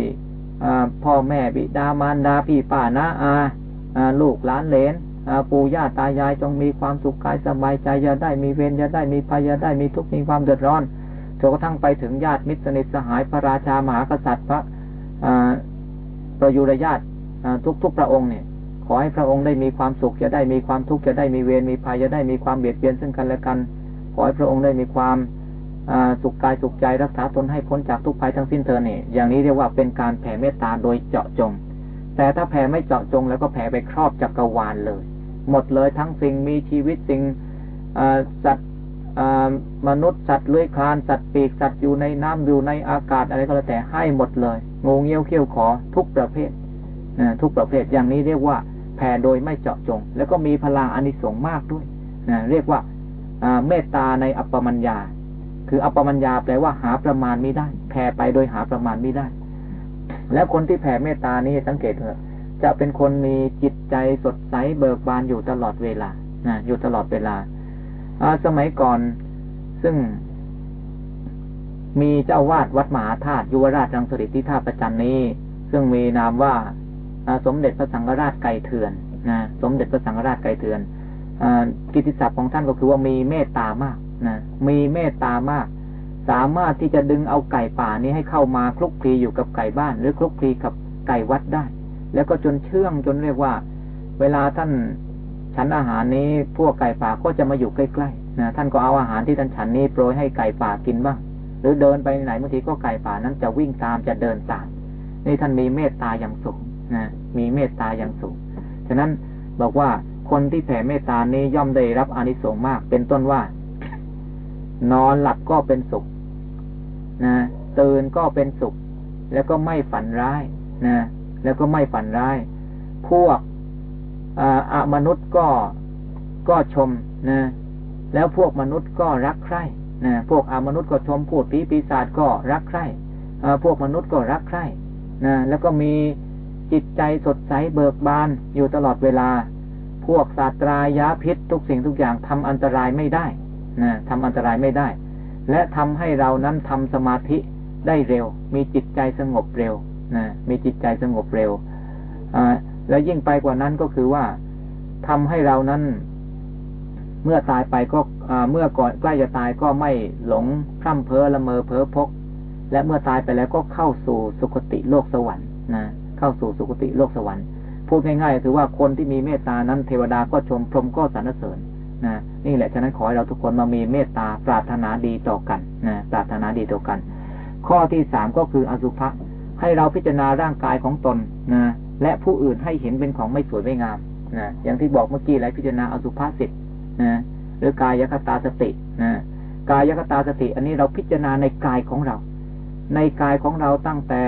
พ่อแม่บิดามารดาพี่ป้าน้าอาลูกหลานเลนปู่ย่าตายายจงมีความสุขกายสบายใจอย่าได้มีเวรอย่าได้มีภัยอย่าได้มีทุกข์มีความเดือดร้อนจนกระทั่งไปถึงญาติมิตรสนิทสหายพระราชามหากษัตริย์พระประยุรญาติทุกทุกพระองค์เนี่ย อให้พระองค์ได้มีความสุขจะได้มีความทุกข์จะได้มีเวรมีภัยจะได้มีความเบียดเบียนซึ่งกันและกัน ขอให้พระองค์ได้มีความสุขกายสุขใจรักษาตนให้พ้นจากทุกภัยทั้งสิ้นเธอเนี่ยอย่างนี้เรียกว่าเป็นการแผ่เมตตาโดยเจาะจง แต่ถ้าแผ่ไม่เจาะจงแล้วก็แผ่ไปครอบจักรวาลเลย หมดเลยทั้งสิ่งมีชีวิตสิ่งสัตว์มนุษย์สัตว์เลื้อยคลานสัตว์ปีกสัตว์อยู่ในน้ำอยู่ในอากาศอะไรก็แล้วแต่ให้หมดเลยงูเงี้ยวเขี้ยวขอทุกประเภททุกประเภทอย่างนี้เรียกว่า ผ่โดยไม่เจาะจง แล้วก็มีพลังอนิสงส์มากด้วยเรียกว่าเมตตาในอัปปมัญญา คืออัปปมัญญาแปลว่าหาประมาณไม่ได้ แผ่ไปโดยหาประมาณไม่ได้ แล้วคนที่แผ่เมตตานี้สังเกตเถอะจะเป็นคนมีจิตใจสดใสเบิกบานอยู่ตลอดเวลานะอยู่ตลอดเวลาสมัยก่อนซึ่งมีเจ้าวาดวัดมหาธาตุยุวราชรังสฤษที่ท่าประจันนี้ ซึ่งมีนามว่า สมเด็จพระสังฆราชไก่เถื่อนนะสมเด็จพระสังฆราชไก่เถื่อนกิติศัพท์ของท่านก็คือว่ามีเมตตามากนะมีเมตตามาก สามารถที่จะดึงเอาไก่ป่านี้ให้เข้ามาคลุกคลีอยู่กับไก่บ้าน หรือคลุกคลีกับไก่วัดได้ แล้วก็จนเชื่องจนเรียกว่า เวลาท่านฉันอาหารนี้พวกไก่ป่าก็จะมาอยู่ใกล้ๆนะท่านก็เอาอาหารที่ท่านฉันนี้โปรยให้ไก่ป่ากินบ้างหรือเดินไปไหนบางทีก็ไก่ป่านั้นจะวิ่งตามจะเดินตามนี่ท่านมีเมตตาอย่างสูง นะมีเมตตาอย่างสูง ฉะนั้นบอกว่าคนที่แผ่เมตตานี้ย่อมได้รับอานิสงส์มาก เป็นต้นว่า นอนหลับก็เป็นสุขนะตื่นก็เป็นสุข แล้วก็ไม่ฝันร้ายนะแล้วก็ไม่ฝันร้าย พวกอามนุษย์ก็ก็ชมนะ แล้วพวกมนุษย์ก็รักใคร่นะพวกอามนุษย์ก็ชมพูดปีปีศาจก็รักใคร่พวกมนุษย์ก็รักใคร่นะแล้วก็มี จิตใจสดใสเบิกบานอยู่ตลอดเวลา พวกศาสตรายาพิษทุกสิ่งทุกอย่างทำอันตรายไม่ได้นะทำอันตรายไม่ได้ และทำให้เรานั้นทำสมาธิได้เร็ว มีจิตใจสงบเร็วนะมีจิตใจสงบเร็วอและยิ่งไปกว่านั้นก็คือว่าทำให้เรานั้น เมื่อตายไปก็เมื่อก่อนใกล้จะตายก็ไม่หลงคร่ำเพ้อละเมอเพ้อพก และเมื่อตายไปแล้วก็เข้าสู่สุคติโลกสวรรค์นะ เข้าสู่สุคติโลกสวรรค์พูดง่ายๆถือว่าคนที่มีเมตตานั้นเทวดาก็ชมพรหมก็สรรเสริญนะนี่แหละฉะนั้นขอให้เราทุกคนมามีเมตตาปรารถนาดีต่อกันนะปรารถนาดีต่อกัน ข้อที่สามก็คืออสุภะให้เราพิจารณาร่างกายของตนนะและผู้อื่นให้เห็นเป็นของไม่สวยไม่งามนะอย่างที่บอกเมื่อกี้แล้วพิจารณาอสุภะสิทธิ์นะหรือกายคตาสตินะกายคตาสติ อันนี้เราพิจารณาในกายของเรา ในกายของเราตั้งแต่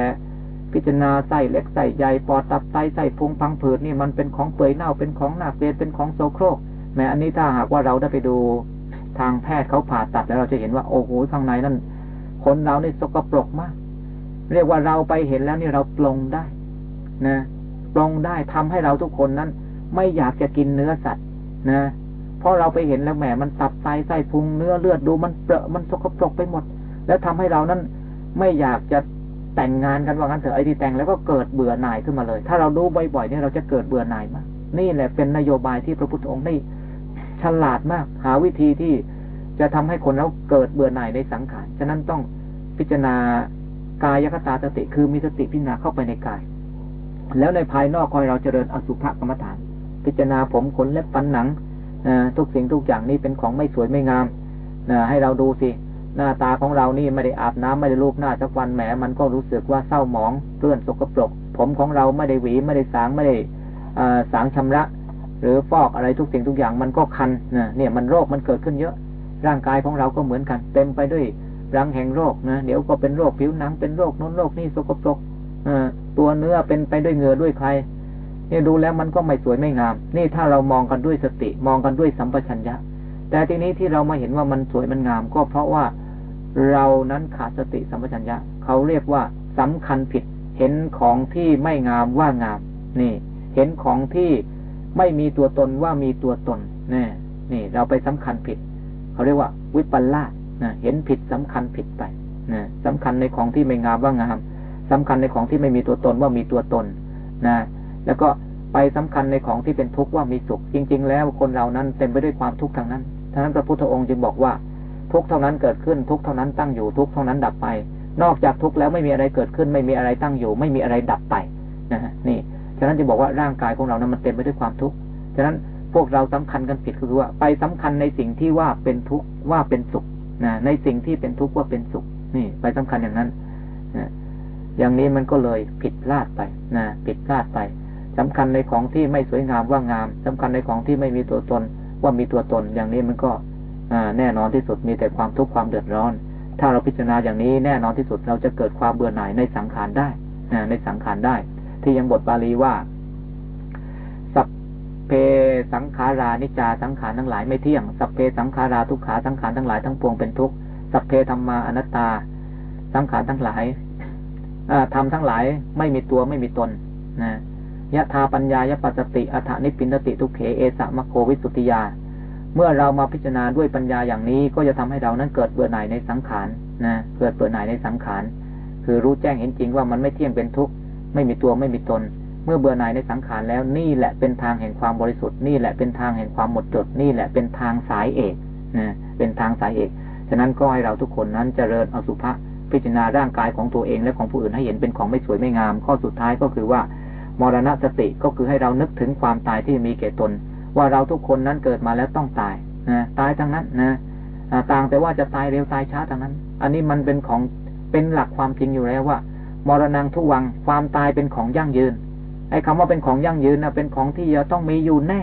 พิจารณาไส้เล็กไส้ใหญ่ปอดตับไตไส้พุงพังผืดนี่มันเป็นของเปื่อยเน่าเป็นของหนาเปลี่ยนเป็นของโซโครกแม้อันนี้ถ้าหากว่าเราได้ไปดูทางแพทย์เขาผ่าตัดแล้วเราจะเห็นว่าโอ้โหข้างในนั้นคนเราเนี่สกปรกมาก เรียกว่าเราไปเห็นแล้วนี่เราปลงได้นะปลงได้ทำให้เราทุกคนนั้น ไม่อยากจะกินเนื้อสัตว์นะเพราะเราไปเห็นแล้วแหมมันตับไตไส้พุงเนื้อเลือดดูมันเปรอะมันสกปรกไปหมด แล้วทำให้เรานั้นไม่อยากจะ แต่งงานกันว่างั้นเถอะไอ้ที่แต่งแล้วก็เกิดเบื่อหน่ายขึ้นมาเลย ถ้าเราดูบ่อยๆเนี่ยเราจะเกิดเบื่อหน่ายมา นี่แหละเป็นนโยบายที่พระพุทธองค์ได้ฉลาดมาก หาวิธีที่จะทำให้คนเราเกิดเบื่อหน่ายในสังขาร ฉะนั้นต้องพิจารณากายคตาสติคือมีสติพิจารณาเข้าไปในกาย แล้วในภายนอกคอยเราเจริญอสุภกรรมฐาน พิจารณาผมขนเล็บฟันหนังทุกสิ่งทุกอย่างนี่เป็นของไม่สวยไม่งามให้เราดูสิ หน้าตาของเรานี่ไม่ได้อาบน้ำไม่ได้ลูบหน้าสักวันแหมมันก็รู้สึกว่าเศร้าหมองเปื้อนสกปรก ผมของเราไม่ได้หวีไม่ได้สางไม่ได้สางชำระ หรือฟอกอะไรทุกสิ่งทุกอย่างมันก็คันนะเนี่ยมันโรคมันเกิดขึ้นเยอะ ร่างกายของเราก็เหมือนกัน เต็มไปด้วยรังแห่งโรคนะเดี๋ยวก็เป็นโรคผิวหนังเป็นโรคนู้นโรคนี่สกปรกตัวเนื้อเป็นไปด้วยเหงื่อด้วยใครนี่ดูแล้วมันก็ไม่สวยไม่งาม นี่ถ้าเรามองกันด้วยสติมองกันด้วยสัมปชัญญะ แต่ทีนี้ที่เรามาเห็นว่ามันสวยมันงาม ก็เพราะว่า เรานั้นขาดสติสัมปชัญญะเขาเรียกว่าสำคัญผิด เห็นของที่ไม่งามว่างาม นี่ เห็นของที่ไม่มีตัวตนว่ามีตัวตนนี่นี่ เราไปสำคัญผิด เขาเรียกว่า วิปลาสนะเห็นผิดสำคัญผิดไปนะสำคัญในของที่ไม่งามว่างามสำคัญในของที่ไม่มีตัวตนว่ามีตัวตนนะแล้วก็ไปสำคัญในของที่เป็นทุกข์ว่ามีสุข จริง ๆ แล้วคนเรานั้นเต็มไปด้วยความทุกข์ทางนั้นท่านั้นพระพุทธองค์จึงบอกว่า ทุกเท่านั้นเกิดขึ้นทุกเท่านั้นตั้งอยู่ทุกเท่านั้นดับไป นอกจากทุกแล้วไม่มีอะไรเกิดขึ้น ไม่มีอะไรตั้งอยู่ ไม่มีอะไรดับไปนะฮะนี่ฉะนั้นจะบอกว่าร่างกายของเรานั้นมันเต็มไปด้วยความทุกข์ฉะนั้นพวกเราสำคัญกันผิดก็คือว่า ไปสำคัญในสิ่งที่ว่าเป็นทุกข์ว่าเป็นสุขนะในสิ่งที่เป็นทุกข์ว่าเป็นสุข นี่ ไปสำคัญอย่างนั้นนะอย่างนี้มันก็เลยผิดพลาดไปนะผิดพลาดไปสำคัญในของที่ไม่สวยงามว่างามสำคัญในของที่ไม่มีตัวตนว่ามีตัวตน อย่างนี้มันก็ แน่นอนที่สุดมีแต่ความทุกข์ความเดือดร้อน ถ้าเราพิจารณาอย่างนี้แน่นอนที่สุดเราจะเกิดความเบื่อหน่ายในสังขารได้ในสังขารได้ ที่ยังบทบาลีว่า สัพเพสังขารานิจาสังขารทั้งหลายไม่เที่ยง สัพเพสังขาราทุกขาสังขารทั้งหลายทั้งปวงเป็นทุกข์สัพเพธรรมาอนัตตา สังขารทั้งหลายทำทั้งหลายไม่มีตัวไม่มีตนนะยะธาปัญญายปัสติอัฐนิปินติทุกเขเอสะมะโควิสุติยา เมื่อเรามาพิจารณาด้วยปัญญาอย่างนี้ ก็จะทำให้เรานั้นเกิดเบื่อหน่ายในสังขารนะเกิดเบื่อหน่ายในสังขารคือรู้แจ้งเห็นจริงว่ามันไม่เที่ยงเป็นทุกข์ไม่มีตัวไม่มีตน เมื่อเบื่อหน่ายในสังขารแล้วนี่แหละเป็นทางแห่งความบริสุทธิ์นี่แหละเป็นทางแห่งความหมดจดนี่แหละเป็นทางสายเอกนะเป็นทางสายเอกฉะนั้นก็ให้เราทุกคนนั้นเจริญอสุภะพิจารณาร่างกายของตัวเองและของผู้อื่นให้เห็นเป็นของไม่สวยไม่งาม ข้อสุดท้ายก็คือว่ามรณสติก็คือให้เรานึกถึงความตายที่มีแก่ตน ว่าเราทุกคนนั้นเกิดมาแล้วต้องตายนะตายทั้งนั้นนะต่างแต่ว่าจะตายเร็วตายช้าทั้งนั้น อันนี้มันเป็นของเป็นหลักความจริงอยู่แล้วว่ามรณงทุวังความตายเป็นของยั่งยืนไอ้คาว่าเป็นของยั่งยืนนะเป็นของที่จะต้องมีอยู่แน่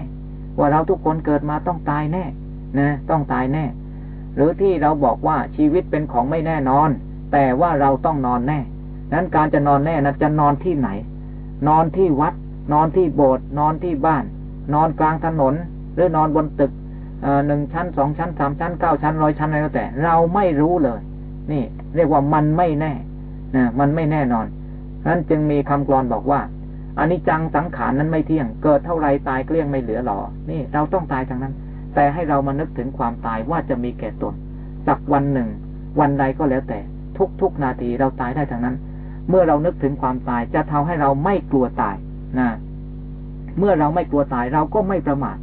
ว่าเราทุกคนเกิดมาต้องตายแน่นะต้องตายแน่ หรือที่เราบอกว่าชีวิตเป็นของไม่แน่นอน แต่ว่าเราต้องนอนแน่นั้นการจะนอนแน่นะจะนอนที่ไหน นอนที่วัด นอนที่โบสถ์นอนที่บ้าน นอนกลางถนน หรือนอนบนตึกหนึ่งชั้นสองชั้นสามชั้นเก้าชั้นร้อยชั้นอะไรก็แต่ เราไม่รู้เลย นี่ เรียกว่ามันไม่แน่นะมันไม่แน่นอนนั้นจึงมีคำกรอนบอกว่าอันนี้จังสังขารนั้นไม่เที่ยง เกิดเท่าไรตายเกลี้ยงไม่เหลือหรอ นี่เราต้องตายทางนั้น แต่ให้เรามานึกถึงความตายว่าจะมีแก่ตนสักวันหนึ่ง วันใดก็แล้วแต่ ทุกทุกนาทีเราตายได้ทางนั้น เมื่อเรานึกถึงความตายจะทำให้เราไม่กลัวตายนะ เมื่อเราไม่กลัวตายเราก็ไม่ประมาท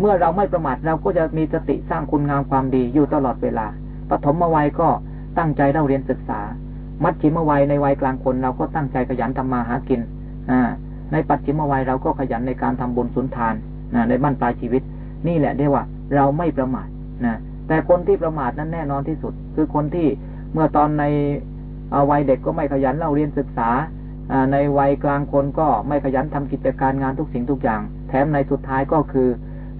เมื่อเราไม่ประมาทเราก็จะมีสติสร้างคุณงามความดีอยู่ตลอดเวลา ปฐมวัยก็ตั้งใจเล่าเรียนศึกษา มัดชิมวัยในวัยกลางคนเราก็ตั้งใจขยันทำมาหากิน อ่า ในปัจฉิมวัยเราก็ขยันในการทำบุญสุนทานนะในบ้านปลายชีวิต นี่แหละเรียกว่า เราไม่ประมาทนะ แต่คนที่ประมาทนั้นแน่นอนที่สุด คือคนที่เมื่อตอนในวัยเด็กก็ไม่ขยันเล่าเรียนศึกษา ในวัยกลางคนก็ไม่ขยันทำกิจการงานทุกสิ่งทุกอย่าง แถมในสุดท้ายก็คือ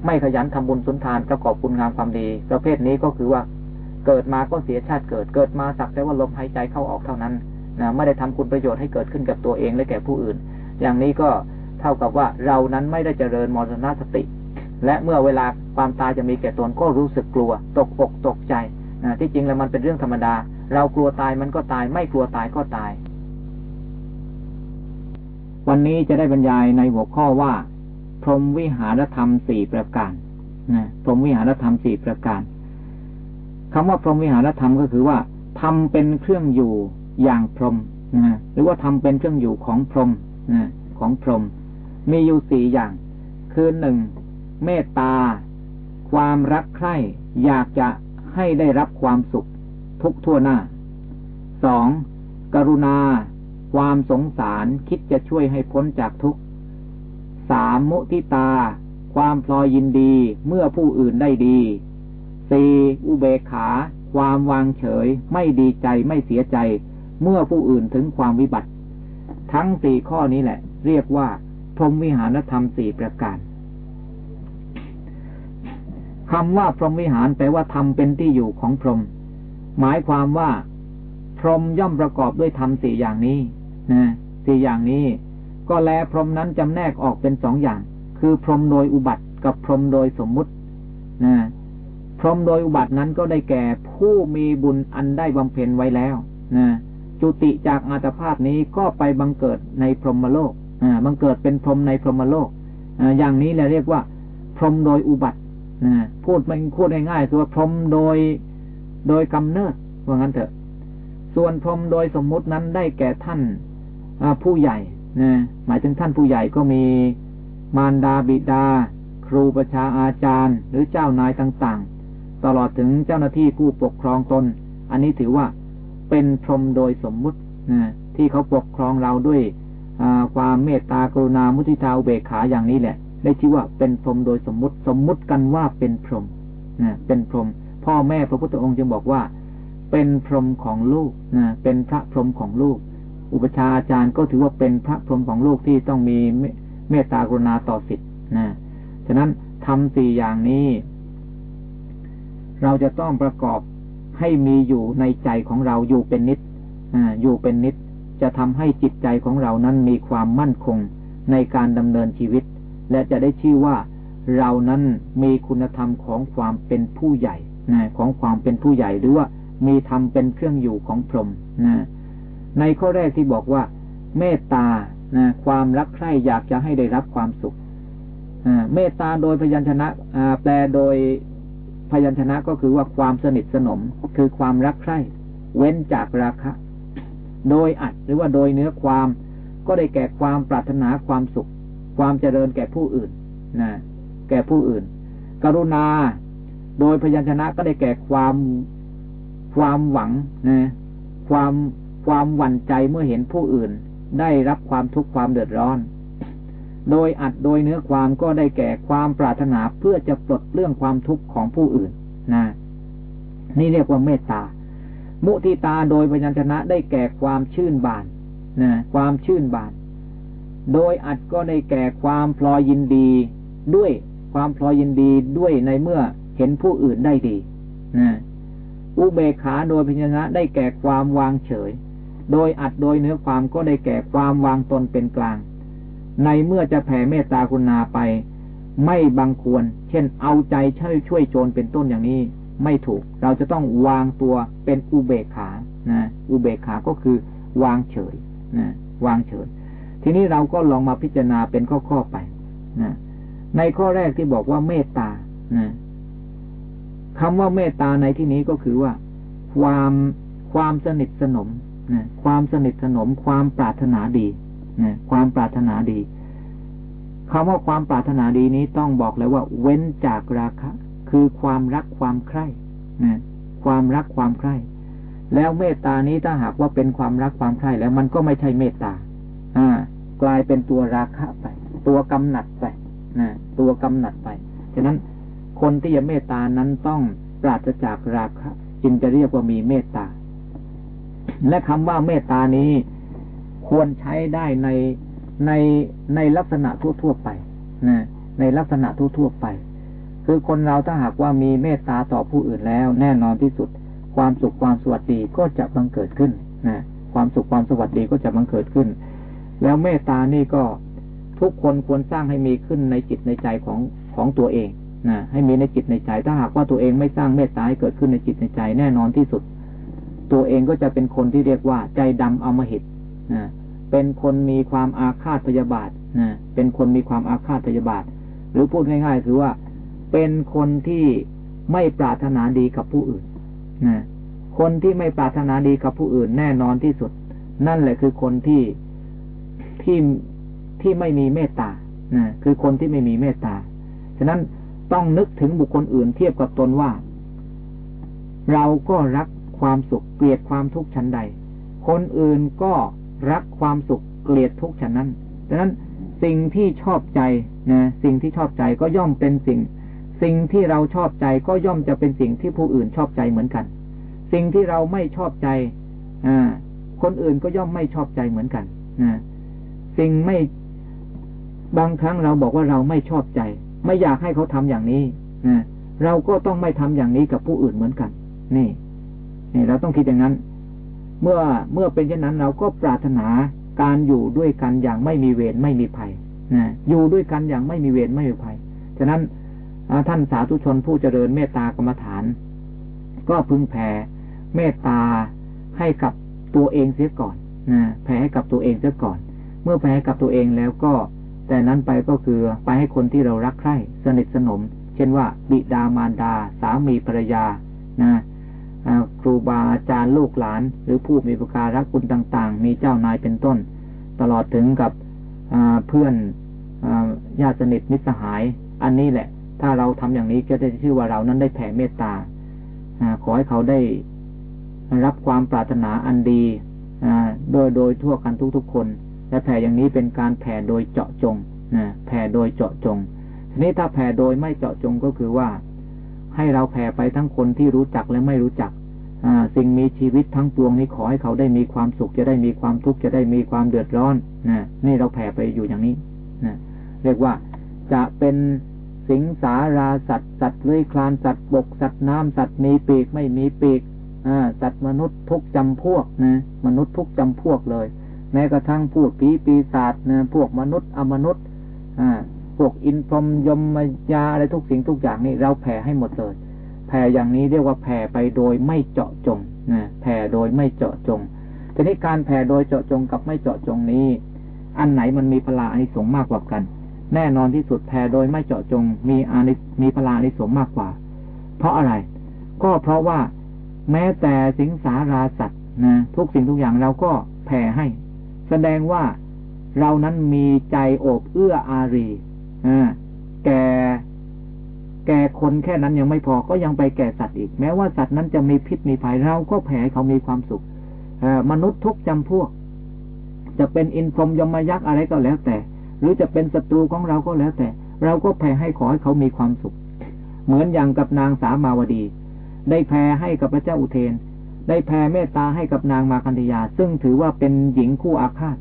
ไม่ขยันทำบุญสุนทานประกอบคุณงามความดี ประเภทนี้ก็คือว่า เกิดมาก็เสียชาติเกิด เกิดมาสักแต่ว่าลมหายใจเข้าออกเท่านั้นนะไม่ได้ทำคุณประโยชน์ให้เกิดขึ้นกับตัวเองและแก่ผู้อื่น อย่างนี้ก็เท่ากับว่าเรานั้นไม่ได้เจริญมรณสติ และเมื่อเวลาความตายจะมีแก่ตนก็รู้สึกกลัว ตกอกตกใจนะที่จริงแล้วมันเป็นเรื่องธรรมดา เรากลัวตายมันก็ตาย ไม่กลัวตายก็ตาย วันนี้จะได้บรรยายในหัวข้อว่า พรหมวิหารธรรมสี่ประการนะพรหมวิหารธรรมสี่ประการคำว่าพรหมวิหารธรรมก็คือว่าทำเป็นเครื่องอยู่อย่างพรหมนะหรือว่าทำเป็นเครื่องอยู่ของพรหมนะของพรหมมีอยู่สี่อย่าง คือหนึ่งเมตตา ความรักใคร่อยากจะให้ได้รับความสุขทุกทั่วหน้าสองกรุณา ความสงสารคิดจะช่วยให้พ้นจากทุกข์สามมุทิตา ความพลอยยินดีเมื่อผู้อื่นได้ดีสี่อุเบกขา ความวางเฉย ไม่ดีใจไม่เสียใจ เมื่อผู้อื่นถึงความวิบัติ ทั้งสี่ข้อนี้แหละ เรียกว่า พรหมวิหารธรรมสี่ประการคำว่าพรหมวิหารแปลว่าทำเป็นที่อยู่ของพรหมหมายความว่า พรหมย่อมประกอบด้วยธรรมสี่อย่างนี้ นะสี่อย่างนี้ ก็แลพรหมนั้นจำแนกออกเป็นสองอย่าง คือพรหมโดยอุบัติกับพรหมโดยสมมุตินะพรหมโดยอุบัตินั้นก็ได้แก่ผู้มีบุญอันได้บำเพ็ญไว้แล้วนะจุติจากอาตภาพนี้ก็ไปบังเกิดในพรหมโลกบังเกิดเป็นพรหมในพรหมโลกอย่างนี้เราเรียกว่า พรหมโดยอุบัตินะพูดมันพูดง่ายๆคือว่าพรหมโดยโดยกำเนิดว่างั้นเถอะ ส่วนพรหมโดยสมมุตินั้นได้แก่ท่าน ผู้ใหญ่นะหมายถึงท่านผู้ใหญ่ก็มีมารดาบิดา ครูประชาอาจารย์ หรือเจ้านายต่างๆ ตลอดถึงเจ้าหน้าที่ผู้ปกครองตน อันนี้ถือว่าเป็นพรหมโดยสมมุตินะที่เขาปกครองเราด้วยความเมตตากรุณามุทิตาอุเบกขาอย่างนี้แหละ ได้ชื่อว่าเป็นพรหมโดยสมมุติสมมุติกันว่าเป็นพรหมนะเป็นพรหมพ่อแม่พระพุทธองค์จึงบอกว่า เป็นพรหมของลูกนะเป็นพระพรหมของลูก อุปชาอาจารย์ก็ถือว่าเป็นพระพรหมของโลกที่ต้องมีเมตตากรุณาต่อสิทธิ์นะฉะนั้นทำสี่อย่างนี้ เราจะต้องประกอบให้มีอยู่ในใจของเราอยู่เป็นนิดอยู่เป็นนิด จะทำให้จิตใจของเรานั้นมีความมั่นคงในการดำเนินชีวิต และจะได้ชื่อว่าเรานั้นมีคุณธรรมของความเป็นผู้ใหญ่นะของความเป็นผู้ใหญ่หรือว่ามีธรรมเป็นเครื่องอยู่ของพรหมนะ ในข้อแรกที่บอกว่า เมตตานะความรักใคร่อยากจะให้ได้รับความสุขเมตตาโดยพยัญชนะแปลโดยพยัญชนะก็คือว่าความสนิทสนม คือความรักใคร่ เว้นจากราคะ โดยอัดหรือว่าโดยเนื้อความ ก็ได้แก่ความปรารถนาความสุข ความเจริญแก่ผู้อื่นนะแก่ผู้อื่น กรุณา โดยพยัญชนะก็ได้แก่ความความหวังนะความ ความหวั่นใจเมื่อเห็นผู้อื่น ได้รับความทุกข์ความเดือดร้อน โดยอัดโดยเนื้อความก็ได้แก่ความปรารถนาเพื่อจะปลดเรื่องความทุกข์ของผู้อื่นนะนี่เรียกว่าเมตตา มุทิตาโดยพยัญชนะได้แก่ความชื่นบานนะความชื่นบาน โดยอัดก็ได้แก่ความพลอยยินดีด้วยความพลอยยินดีด้วยในเมื่อเห็นผู้อื่นได้ดีนะอุเบกขาโดยพิจารณะได้แก่ความวางเฉย โดยอัดโดยเนื้อความก็ได้แก่ความวางตนเป็นกลาง ในเมื่อจะแผ่เมตตาคุณาไป ไม่บังควร เช่นเอาใจช่วยช่วยโจรเป็นต้นอย่างนี้ ไม่ถูก เราจะต้องวางตัวเป็นอุเบกขา นะ อุเบกขาก็คือ วางเฉย นะ วางเฉย ทีนี้เราก็ลองมาพิจารณาเป็นข้อๆไป นะ ในข้อแรกที่บอกว่าเมตตา นะคำว่าเมตตาในที่นี้ก็คือว่า ความความสนิทสนม นะความสนิทสนมความปรารถนาดีนะความปรารถนาดีคำว่าความปรารถนาดีนี้ต้องบอกเลยว่า เว้นจากราคะ คือความรักความใคร่นะความรักความใคร่ แล้วเมตตานี้ถ้าหากว่าเป็นความรักความใคร่แล้วมันก็ไม่ใช่เมตตากลายเป็นตัวราคะไป ตัวกำหนัดไปนะตัวกำหนัดไปฉะนั้นคนที่จะเมตตานั้นต้องปราศจากราคะจึงจะเรียกว่ามีเมตตา และคำว่าเมตตานี้ควรใช้ได้ในในในลักษณะทั่วๆไปนะในลักษณะทั่วๆไป คือคนเราถ้าหากว่ามีเมตตาต่อผู้อื่นแล้ว แน่นอนที่สุด ความสุขความสวัสดีก็จะบังเกิดขึ้นนะความสุขความสวัสดีก็จะบังเกิดขึ้น แล้วเมตตานี่ก็ทุกคนควรสร้างให้มีขึ้นในจิตในใจของของตัวเองนะให้มีในจิตในใจ ถ้าหากว่าตัวเองไม่สร้างเมตตาให้เกิดขึ้นในจิตในใจ แน่นอนที่สุด ตัวเองก็จะเป็นคนที่เรียกว่า ใจดำเอามาหิตนะเป็นคนมีความอาฆาตพยาบาทนะเป็นคนมีความอาฆาตพยาบาท หรือพูดง่ายๆ คือว่า เป็นคนที่ไม่ปรารถนาดีกับผู้อื่นนะคนที่ไม่ปรารถนาดีกับผู้อื่นแน่นอนที่สุด นั่นแหละคือคนที่ที่ที่ไม่มีเมตตานะคือคนที่ไม่มีเมตตา ฉะนั้นต้องนึกถึงบุคคลอื่นเทียบกับตนว่า เราก็รัก ความสุข เกลียดความทุกข์ชั้นใด คนอื่นก็รักความสุขเกลียดทุกข์ชั้นนั้นดังนั้นสิ่งที่ชอบใจนะสิ่งที่ชอบใจก็ย่อมเป็นสิ่ง สิ่งที่เราชอบใจก็ย่อมจะเป็นสิ่งที่ผู้อื่นชอบใจเหมือนกัน สิ่งที่เราไม่ชอบใจอ่าคนอื่นก็ย่อมไม่ชอบใจเหมือนกันนะสิ่งไม่บางครั้งเราบอกว่าเราไม่ชอบใจ ไม่อยากให้เขาทำอย่างนี้นะเราก็ต้องไม่ทำอย่างนี้กับผู้อื่นเหมือนกัน นี่ นี่เราต้องคิดอย่างนั้น เมื่อเมื่อเป็นเช่นนั้นเราก็ปรารถนาการอยู่ด้วยกันอย่างไม่มีเวรไม่มีภัยนะอยู่ด้วยกันอย่างไม่มีเวรไม่มีภัยฉะนั้นท่านสาธุชนผู้เจริญเมตตากรรมฐาน ก็พึงแผ่เมตตาให้กับตัวเองเสียก่อนนะแผ่ให้กับตัวเองเสียก่อน เมื่อแผ่ให้กับตัวเองแล้วก็ แต่นั้นไปก็คือไปให้คนที่เรารักใคร่สนิทสนม เช่นว่า บิดามารดา สามีภรรยานะ ครูบาอาจารย์ลูกหลาน หรือผู้มีประการักคุณต่าง ๆ มีเจ้านายเป็นต้น ตลอดถึงกับเพื่อนญาติสนิทมิตรสหาย อันนี้แหละ ถ้าเราทำอย่างนี้ก็จะชื่อว่าเรานั้นได้แผ่เมตตาขอให้เขาได้รับความปรารถนาอันดีโดยโดยทั่วกันทุกๆคน และแผ่อย่างนี้เป็นการแผ่โดยเจาะจงแผ่โดยเจาะจง ทีนี้ถ้าแผ่โดยไม่เจาะจงก็คือว่า ให้เราแผ่ไปทั้งคนที่รู้จักและไม่รู้จักสิ่งมีชีวิตทั้งปวงนี้ขอให้เขาได้มีความสุขจะได้มีความทุกข์จะได้มีความเดือดร้อนนะนี่เราแผ่ไปอยู่อย่างนี้นะเรียกว่าจะเป็นสิงสาราสัตว์สัตว์เลื้อยคลานสัตว์บกสัตว์น้ำสัตว์มีปีกไม่มีปีกสัตว์มนุษย์ทุกจำพวกนะมนุษย์ทุกจำพวกเลย แม้กระทั่งพูดผีปีศาจนะพวกมนุษย์อมนุษย์พ วกอินพรมยมมายาอะไรทุกสิ่งทุกอย่างนี่เราแผ่ให้หมดเลย แผ่อย่างนี้เรียกว่าแผ่ไปโดยไม่เจาะจงนะแผ่โดยไม่เจาะจงทีนี้การแผ่โดยเจาะจงกับไม่เจาะจงนี้ อันไหนมันมีพลาอานิสงส์มากกว่ากัน แน่นอนที่สุดแผ่โดยไม่เจาะจง มีอานิมีพลาอานิสงส์มากกว่า เพราะอะไร ก็เพราะว่าแม้แต่สิงสาราสัตว์นะทุกสิ่งทุกอย่างเราก็แผ่ให้ แสดงว่าเรานั้นมีใจโอบเอื้ออารี แก่แก่คนแค่นั้นยังไม่พอก็ยังไปแก่สัตว์อีก แม้ว่าสัตว์นั้นจะมีพิษมีภัยเราก็แผ่ให้เขามีความสุขมนุษย์ทุกจำพวก จะเป็นอินทรมยมยักษ์อะไรก็แล้วแต่ หรือจะเป็นศัตรูของเราก็แล้วแต่ เราก็แผ่ให้ขอให้เขามีความสุข เหมือนอย่างกับนางสามาวดี ได้แผ่ให้กับพระเจ้าอุเทน ได้แผ่เมตตาให้กับนางมาคันธยา ซึ่งถือว่าเป็นหญิงคู่อาฆาต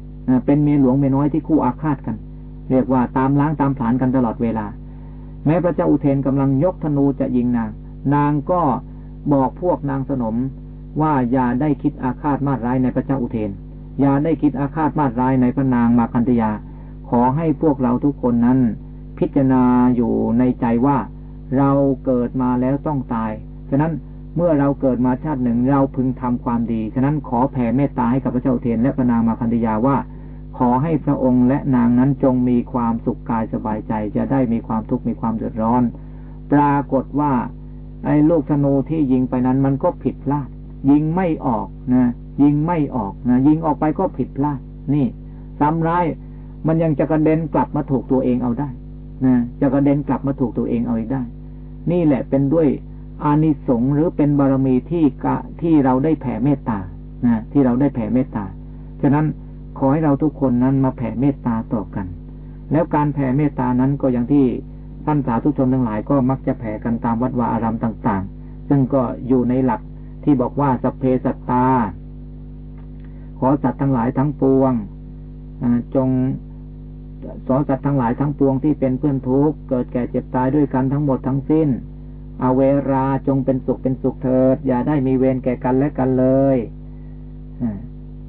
เป็นเมียหลวงเมียน้อยที่คู่อาฆาตกัน เรียกว่าตามล้างตามผลานกันตลอดเวลา แม้พระเจ้าอุเทนกำลังยกธนูจะยิงนาง นางก็บอกพวกนางสนมว่าอย่าได้คิดอาฆาตมาดร้ายในพระเจ้าอุเทน อย่าได้คิดอาฆาตมาดร้ายในพระนางมาคันธยา ขอให้พวกเราทุกคนนั้น พิจารณาอยู่ในใจว่าเราเกิดมาแล้วต้องตาย ฉะนั้นเมื่อเราเกิดมาชาติหนึ่งเราพึงทำความดี ฉะนั้นขอแผ่เมตตาให้กับพระเจ้าอุเทนและพระนางมาคันธยาว่า ขอให้พระองค์และนางนั้นจงมีความสุขกายสบายใจ จะได้มีความทุกข์มีความเดือดร้อน ปรากฏว่า ไอ้ลูกธนูที่ยิงไปนั้นมันก็ผิดพลาด ยิงไม่ออกนะยิงไม่ออกนะยิงออกไปก็ผิดพลาด นี่ซ้ำร้าย มันยังจะกระเด็นกลับมาถูกตัวเองเอาได้นะจะกระเด็นกลับมาถูกตัวเองเอาอได้ นี่แหละเป็นด้วยอานิสงส์หรือเป็นบารมีที่กะที่เราได้แผ่เมตตานะที่เราได้แผ่เมตตาฉะนั้น ขอให้เราทุกคนนั้นมาแผ่เมตตาต่อกัน แล้วการแผ่เมตตานั้นก็อย่างที่ท่านสาธุชนทั้งหลายก็มักจะแผ่กันตามวัดวาอารามต่างๆ ซึ่งก็อยู่ในหลักที่บอกว่าสัพเพสัตตา ขอสัตว์ทั้งหลายทั้งปวงจงสอสัตว์ทั้งหลายทั้งปวงที่เป็นเพื่อนทุกข์เกิดแก่เจ็บตายด้วยกันทั้งหมดทั้งสิ้น อเวราจงเป็นสุขเป็นสุขเถิด อย่าได้มีเวรแก่กันและกันเลย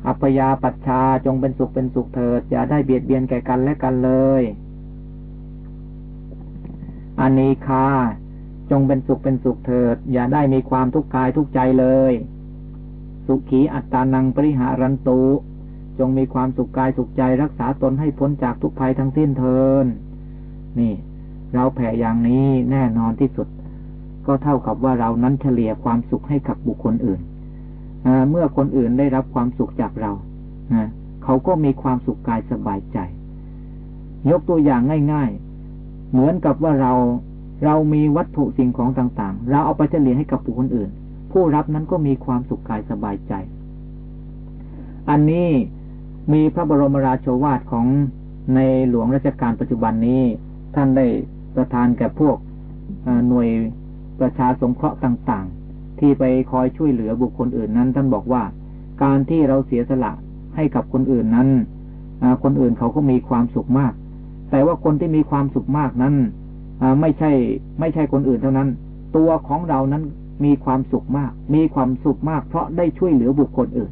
อัปยาปัชชาจงเป็นสุขเป็นสุขเถิด อย่าได้เบียดเบียนแก่กันและกันเลยอานีคาจงเป็นสุขเป็นสุขเถิด อย่าได้มีความทุกข์กายทุกใจเลย สุขีอัตตานังปริหารันตุจจงมีความสุขกายสุขใจรักษาตนให้พ้นจากทุกภัยทั้งสิ้นเทินนี่ เราแผ่อย่างนี้แน่นอนที่สุด ก็เท่ากับว่าเรานั้นเฉลี่ยความสุขให้กับบุคคลอื่น เมื่อคนอื่นได้รับความสุขจากเราเขาก็มีความสุขกายสบายใจ ยกตัวอย่างง่าย ๆ เหมือนกับว่าเราเรามีวัตถุสิ่งของต่าง ๆ เราเอาไปเฉลี่ยให้กับบุคคลอื่น ผู้รับนั้นก็มีความสุขกายสบายใจ อันนี้มีพระบรมราโชวาทของในหลวงรัชกาลปัจจุบันนี้ ท่านได้ประทานแก่พวกหน่วยประชาสงเคราะห์ต่างๆ ที่ไปคอยช่วยเหลือบุคคลอื่นนั้น ท่านบอกว่า การที่เราเสียสละให้กับคนอื่นนั้นคนอื่นเขาก็มีความสุขมาก แต่ว่าคนที่มีความสุขมากนั้นไม่ใช่ ไม่ใช่คนอื่นเท่านั้น ตัวของเรานั้นมีความสุขมาก มีความสุขมาก เพราะได้ช่วยเหลือบุคคลอื่น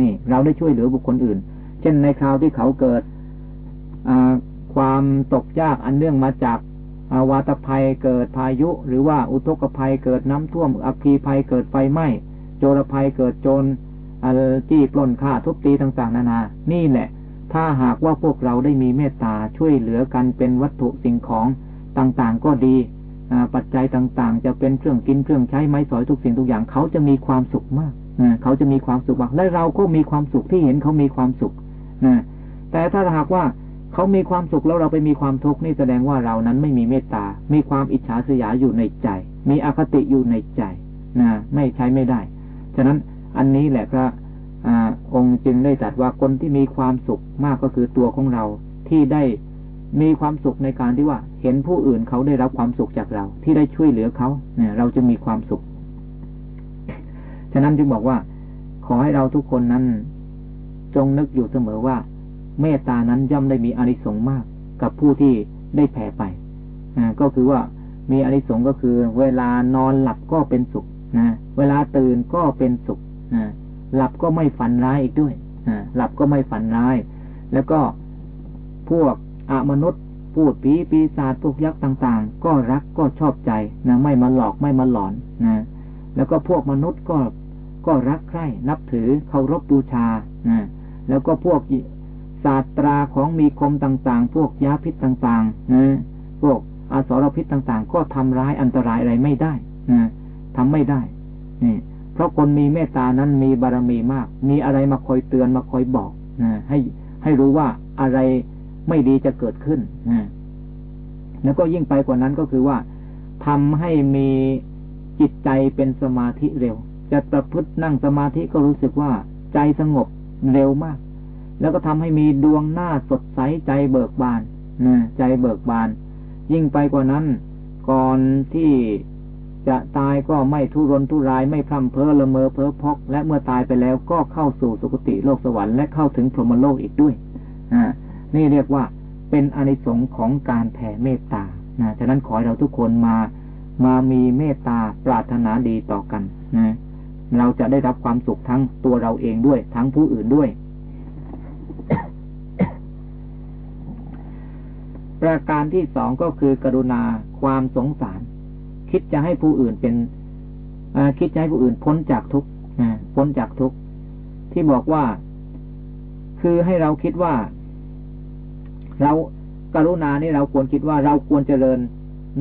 นี่ เราได้ช่วยเหลือบุคคลอื่น เช่นในคราวที่เขาเกิดความตกยากอันเนื่องมาจาก อวาตภัยเกิดพายุ หรือว่าอุทกภัยเกิดน้ำท่วม อัคคีภัยเกิดไฟไหม้โจรภัยเกิดโจรจี้ปล้นฆ่าทุบตีต่างๆ นานา นี่แหละ ถ้าหากว่าพวกเราได้มีเมตตาช่วยเหลือกันเป็นวัตถุสิ่งของต่างๆ ก็ดีปัจจัยต่างๆ จะเป็นเครื่องกินเครื่องใช้ไม้สอยทุกสิ่งทุกอย่างเขาจะมีความสุขมากเขาจะมีความสุขมากและเราก็มีความสุขที่เห็นเขามีความสุขนะแต่ถ้าหากว่า เขามีความสุขแล้วเราไปมีความทุกข์นี่แสดงว่าเรานั้นไม่มีเมตตา มีความอิจฉาเสียอยู่ในใจ มีอคติอยู่ในใจนะไม่ใช้ไม่ได้ ฉะนั้นอันนี้แหละพระองค์จึงได้ตรัสว่าคนที่มีความสุขมากก็คือตัวของเราที่ได้มีความสุขในการที่ว่า เห็นผู้อื่นเขาได้รับความสุขจากเรา ที่ได้ช่วยเหลือเขาเนี่ย เราจะมีความสุข ฉะนั้นจึงบอกว่า ขอให้เราทุกคนนั้น จงนึกอยู่เสมอว่า เมตตานั้นย่อมได้มีอนิสงส์มากกับผู้ที่ได้แผ่ไปก็คือว่ามีอนิสงส์ก็คือ เวลานอนหลับก็เป็นสุขนะเวลาตื่นก็เป็นสุขหลับก็ไม่ฝันร้ายอีกด้วยหลับก็ไม่ฝันร้าย แล้วก็พวกอมนุษย์พูดผีปีศาจพวกยักษ์ต่าง ๆ ก็รักก็ชอบใจนะไม่มาหลอกไม่มาหลอนนะแล้วก็พวกมนุษย์ก็ก็รักใคร่นับถือเคารพบูชานะแล้วก็พวก ศาสตราของมีคมต่างๆ พวกยาพิษต่างๆนะพวกอาสรพิษต่างๆ ก็ทำร้ายอันตรายอะไรไม่ได้นะทำไม่ได้นี่เพราะคนมีเมตตานั้นมีบารมีมาก มีอะไรมาคอยเตือนมาคอยบอกนะให้ให้รู้ว่าอะไรไม่ดีจะเกิดขึ้นนะแล้วก็ยิ่งไปกว่านั้นก็คือว่าทำให้มีจิตใจเป็นสมาธิเร็ว จะประพฤตินั่งสมาธิก็รู้สึกว่าใจสงบเร็วมาก แล้วก็ทำให้มีดวงหน้าสดใสใจเบิกบานนะใจเบิกบาน ยิ่งไปกว่านั้น ก่อนที่จะตายก็ไม่ทุรนทุรายไม่พร่ำเพ้อละเมอเพ้อพก และเมื่อตายไปแล้วก็เข้าสู่สุคติโลกสวรรค์และเข้าถึงพรหมโลกอีกด้วยอ่านี่เรียกว่าเป็นอนิสงค์ของการแผ่เมตตานะฉะนั้นขอให้เราทุกคนมามามีเมตตาปรารถนาดีต่อกันนะเราจะได้รับความสุขทั้งตัวเราเองด้วย ทั้งผู้อื่นด้วย ประการที่สองก็คือกรุณาความสงสาร คิดจะให้ผู้อื่นเป็นคิดจะให้ผู้อื่นพ้นจากทุกข์พ้นจากทุกข์ที่บอกว่า คือให้เราคิดว่า เรากรุณานี่เราควรคิดว่าเราควรเจริญ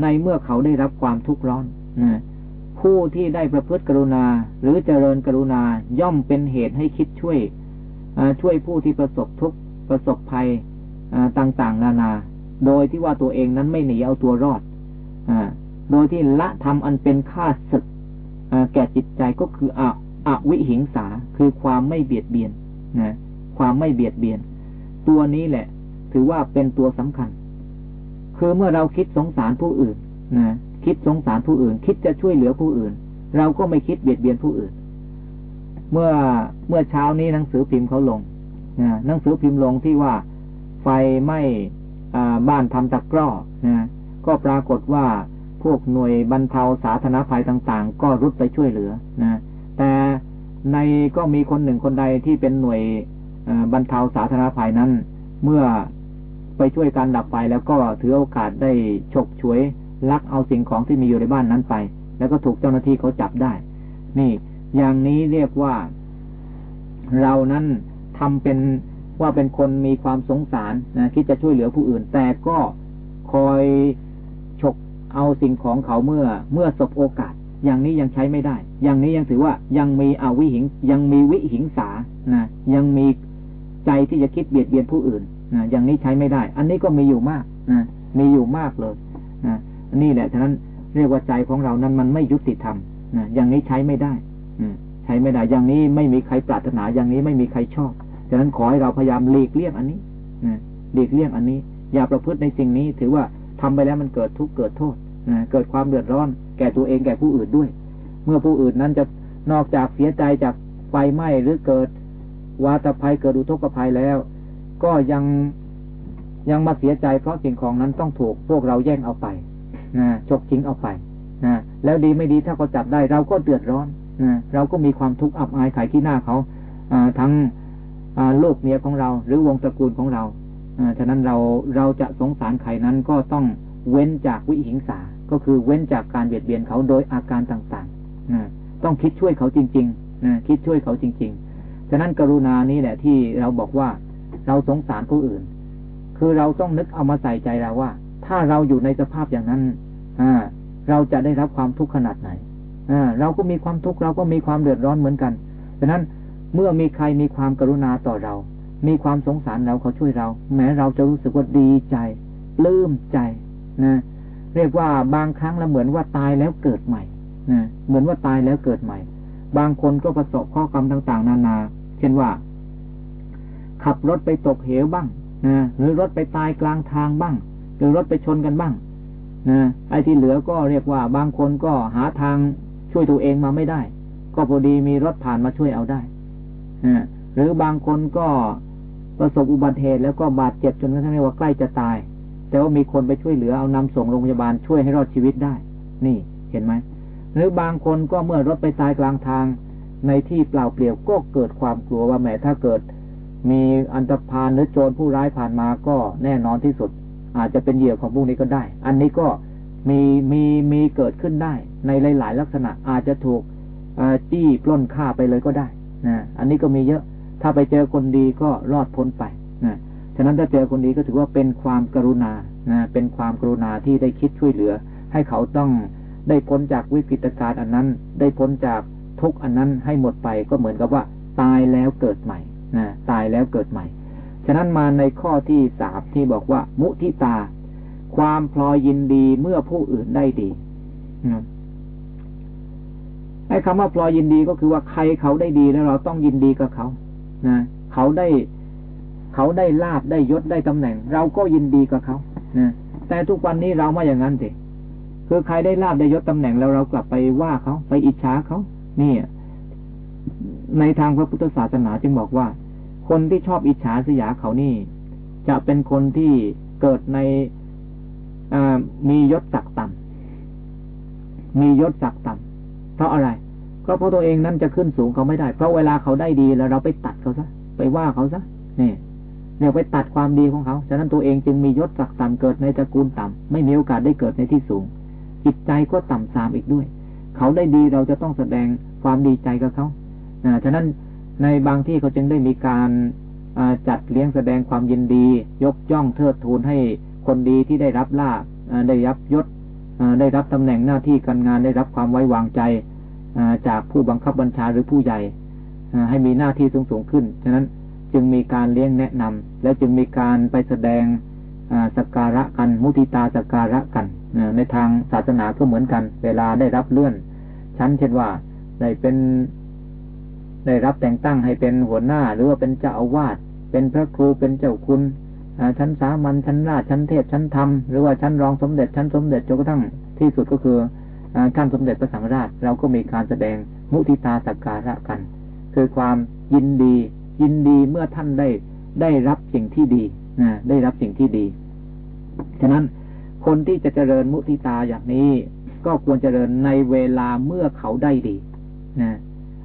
ในเมื่อเขาได้รับความทุกข์ร้อนนะผู้ที่ได้ประพฤติกรุณา หรือเจริญกรุณาย่อมเป็นเหตุให้คิดช่วยช่วยผู้ที่ประสบทุกข์ประสบภัยต่าง ๆ นานา โดยที่ว่าตัวเองนั้นไม่หนีเอาตัวรอดอโดยที่ละทำอันเป็นค่าศึกแก่จิตใจก็คือออวิหิงสาคือความไม่เบียดเบียนนะความไม่เบียดเบียน ตัวนี้แหละ ถือว่าเป็นตัวสำคัญ คือเมื่อเราคิดสงสารผู้อื่นนะคิดสงสารผู้อื่น คิดจะช่วยเหลือผู้อื่น เราก็ไม่คิดเบียดเบียนผู้อื่น เมื่อเมื่อเช้านี้หนังสือพิมพ์เขาลงนะหนังสือพิมพ์ลงที่ว่าไฟไหม้ บ้านทำตะกร้อนะก็ปรากฏว่าพวกหน่วยบรรเทาสาธารณภัยต่างๆ ก็รุดไปช่วยเหลือนะแต่ในก็มีคนหนึ่งคนใดที่เป็นหน่วยบรรเทาสาธารณภัยนั้น เมื่อไปช่วยการดับไฟแล้วก็ถือโอกาสได้ฉกฉวยลักเอาสิ่งของที่มีอยู่ในบ้านนั้นไป แล้วก็ถูกเจ้าหน้าที่เขาจับได้ นี่ อย่างนี้เรียกว่า เรานั้นทำเป็น ว่าเป็นคนมีความสงสารนะคิดจะช่วยเหลือผู้อื่น แต่ก็คอยฉกเอาสิ่งของเขาเมื่อเมื่อสบโอกาส อย่างนี้ยังใช้ไม่ได้ อย่างนี้ยังถือว่ายังมีอวิหิงยังมีวิหิงสานะยังมีใจที่จะคิดเบียดเบียนผู้อื่นนะอย่างนี้ใช้ไม่ได้ อันนี้ก็มีอยู่มากนะมีอยู่มากเลยนะนี่แหละฉะนั้นเรียกว่าใจของเรานั้นมันไม่ยุติธรรมนะอย่างนี้ใช้ไม่ได้ใช้ไม่ได้ อย่างนี้ไม่มีใครปรารถนาอย่างนี้ไม่มีใครชอบะนั้นขอให้เราพยายามหลีกเลี่ยงอันนี้หลีกเลี่ยงอันนี้ อย่าประพฤติในสิ่งนี้ ถือว่าทำไปแล้วมันเกิดทุกข์เกิดโทษเกิดความเดือดร้อน แก่ตัวเองแก่ผู้อื่นด้วย เมื่อผู้อื่นนั้นจะนอกจากเสียใจจากไฟไหม้หรือเกิดวาตภัยเกิดอุทกภัยแล้ว ก็ยังยังมาเสียใจเพราะสิ่งของนั้นต้องถูกพวกเราแย่งเอาไปนะฉกชิงเอาไปนะแล้วดีไม่ดีถ้าเขาจับได้เราก็เดือดร้อนนะเราก็มีความทุกข์อับอายขายขี้หน้าเขาทั้ง ลูกเมียของเรา หรือวงตระกูลของเราฉะนั้นเราเราจะสงสารใครนั้นก็ต้องเว้นจากวิหิงสา ก็คือเว้นจากการเบียดเบียนเขาโดยอาการต่างๆต้องคิดช่วยเขาจริงๆคิดช่วยเขาจริง ๆ ฉะนั้นกรุณานี้แหละที่เราบอกว่าเราสงสารผู้อื่น คือเราต้องนึกเอามาใส่ใจเราว่า ถ้าเราอยู่ในสภาพอย่างนั้นเราจะได้รับความทุกข์ขนาดไหนเราก็มีความทุกข์เราก็มีความเดือดร้อนเหมือนกันดังนั้น เมื่อมีใครมีความกรุณาต่อเรา มีความสงสารเราเขาช่วยเรา แม้เราจะรู้สึกว่าดีใจปลื้มใจนะเรียกว่าบางครั้งเราเหมือนว่าตายแล้วเกิดใหม่นะเหมือนว่าตายแล้วเกิดใหม่ บางคนก็ประสบข้อกรรมต่าง ๆ นานา เช่นว่า ขับรถไปตกเหวบ้างนะหรือรถไปตายกลางทางบ้าง หรือรถไปชนกันบ้างนะไอ้ที่เหลือก็เรียกว่าบางคนก็หาทางช่วยตัวเองมาไม่ได้ ก็พอดีมีรถผ่านมาช่วยเอาได้ หรือบางคนก็ประสบอุบัติเหตุแล้วก็บาดเจ็บจนกระทั่งว่าใกล้จะตาย แต่ว่ามีคนไปช่วยเหลือเอานำส่งโรงพยาบาลช่วยให้รอดชีวิตได้ นี่เห็นไหมหรือบางคนก็เมื่อรถไปตายกลางทางในที่เปล่าเปลี่ยวก็เกิดความกลัวว่าแม้ถ้าเกิด มีอันตรพานหรือโจรผู้ร้ายผ่านมาก็แน่นอนที่สุด อาจจะเป็นเหยื่อของพวกนี้ก็ได้ อันนี้ก็มีมีมีเกิดขึ้นได้ ในหลาย ๆ ลักษณะอาจจะถูกจี้ปล้นฆ่าไปเลยก็ได้ นะอันนี้ก็มีเยอะ ถ้าไปเจอคนดีก็รอดพ้นไปนะฉะนั้นถ้าเจอคนดีก็ถือว่าเป็นความกรุณานะเป็นความกรุณาที่ได้คิดช่วยเหลือ ให้เขาต้องได้พ้นจากวิกฤตการณ์อันนั้น ได้พ้นจากทุกอันนั้นให้หมดไปก็เหมือนกับว่า ตายแล้วเกิดใหม่นะตายแล้วเกิดใหม่ ฉะนั้นมาในข้อที่สามที่บอกว่า มุทิตา ความพลอยยินดีเมื่อผู้อื่นได้ดีไอ้คำว่าพลอยยินดีก็คือว่าใครเขาได้ดีแล้วเราต้องยินดีกับเขานะเขาได้เขาได้ลาบได้ยศได้ตำแหน่ง เราก็ยินดีกับเขานะแต่ทุกวันนี้เราไม่อย่างนั้นสิคือใครได้ลาบได้ยศตำแหน่งแล้วเรากลับไปว่าเขาไปอิจฉาเขานี่ในทางพระพุทธศาสนาจึงบอกว่า คนที่ชอบอิจฉาสยาเขานี่ จะเป็นคนที่เกิดในมียศศักดิ์ต่ำมียศศักดิ์ต่ำ เพราะอะไรก็เพราะตัวเองนั้นจะขึ้นสูงเขาไม่ได้ เพราะเวลาเขาได้ดีแล้วเราไปตัดเขาซะ ไปว่าเขาซะนี่เนี่ยไปตัดความดีของเขา ฉะนั้นตัวเองจึงมียศศักดิ์ต่ำเกิดในตระกูลต่ำไม่มีโอกาสได้เกิดในที่สูง จิตใจก็ต่ำสามอีกด้วย เขาได้ดีเราจะต้องแสดงความดีใจกับเขาอ่าฉะนั้นในบางที่เขาจึงได้มีการจัดเลี้ยงแสดงความยินดี ยกย่องเทิดทูนให้คนดีที่ได้รับลาบได้รับยศ ได้รับตำแหน่งหน้าที่การงานได้รับความไว้วางใจจากผู้บังคับบัญชาหรือผู้ใหญ่ให้มีหน้าที่สูงสูงขึ้น ฉะนั้นจึงมีการเลี้ยงแนะนำและจึงมีการไปแสดงสักการะกันมุทิตาสักการะกันในทางศาสนาก็เหมือนกัน เวลาได้รับเลื่อน ชั้นเช่นว่าได้เป็นได้รับแต่งตั้งให้เป็นหัวหน้าหรือว่าเป็นเจ้าอาวาสเป็นพระครูเป็นเจ้าคุณ ชั้นสามัญชั้นราชชั้นเทพชั้นธรรมหรือว่าชั้นรองสมเด็จชั้นสมเด็จจนกระทั่งที่สุดก็คือชั้นสมเด็จพระสังฆราชเราก็มีการแสดงมุทิตาสักการะกัน คือความยินดี ยินดีเมื่อท่านได้ได้รับสิ่งที่ดีนะได้รับสิ่งที่ดีฉะนั้นคนที่จะเจริญมุทิตาอย่างนี้ ก็ควรเจริญในเวลาเมื่อเขาได้ดีนะ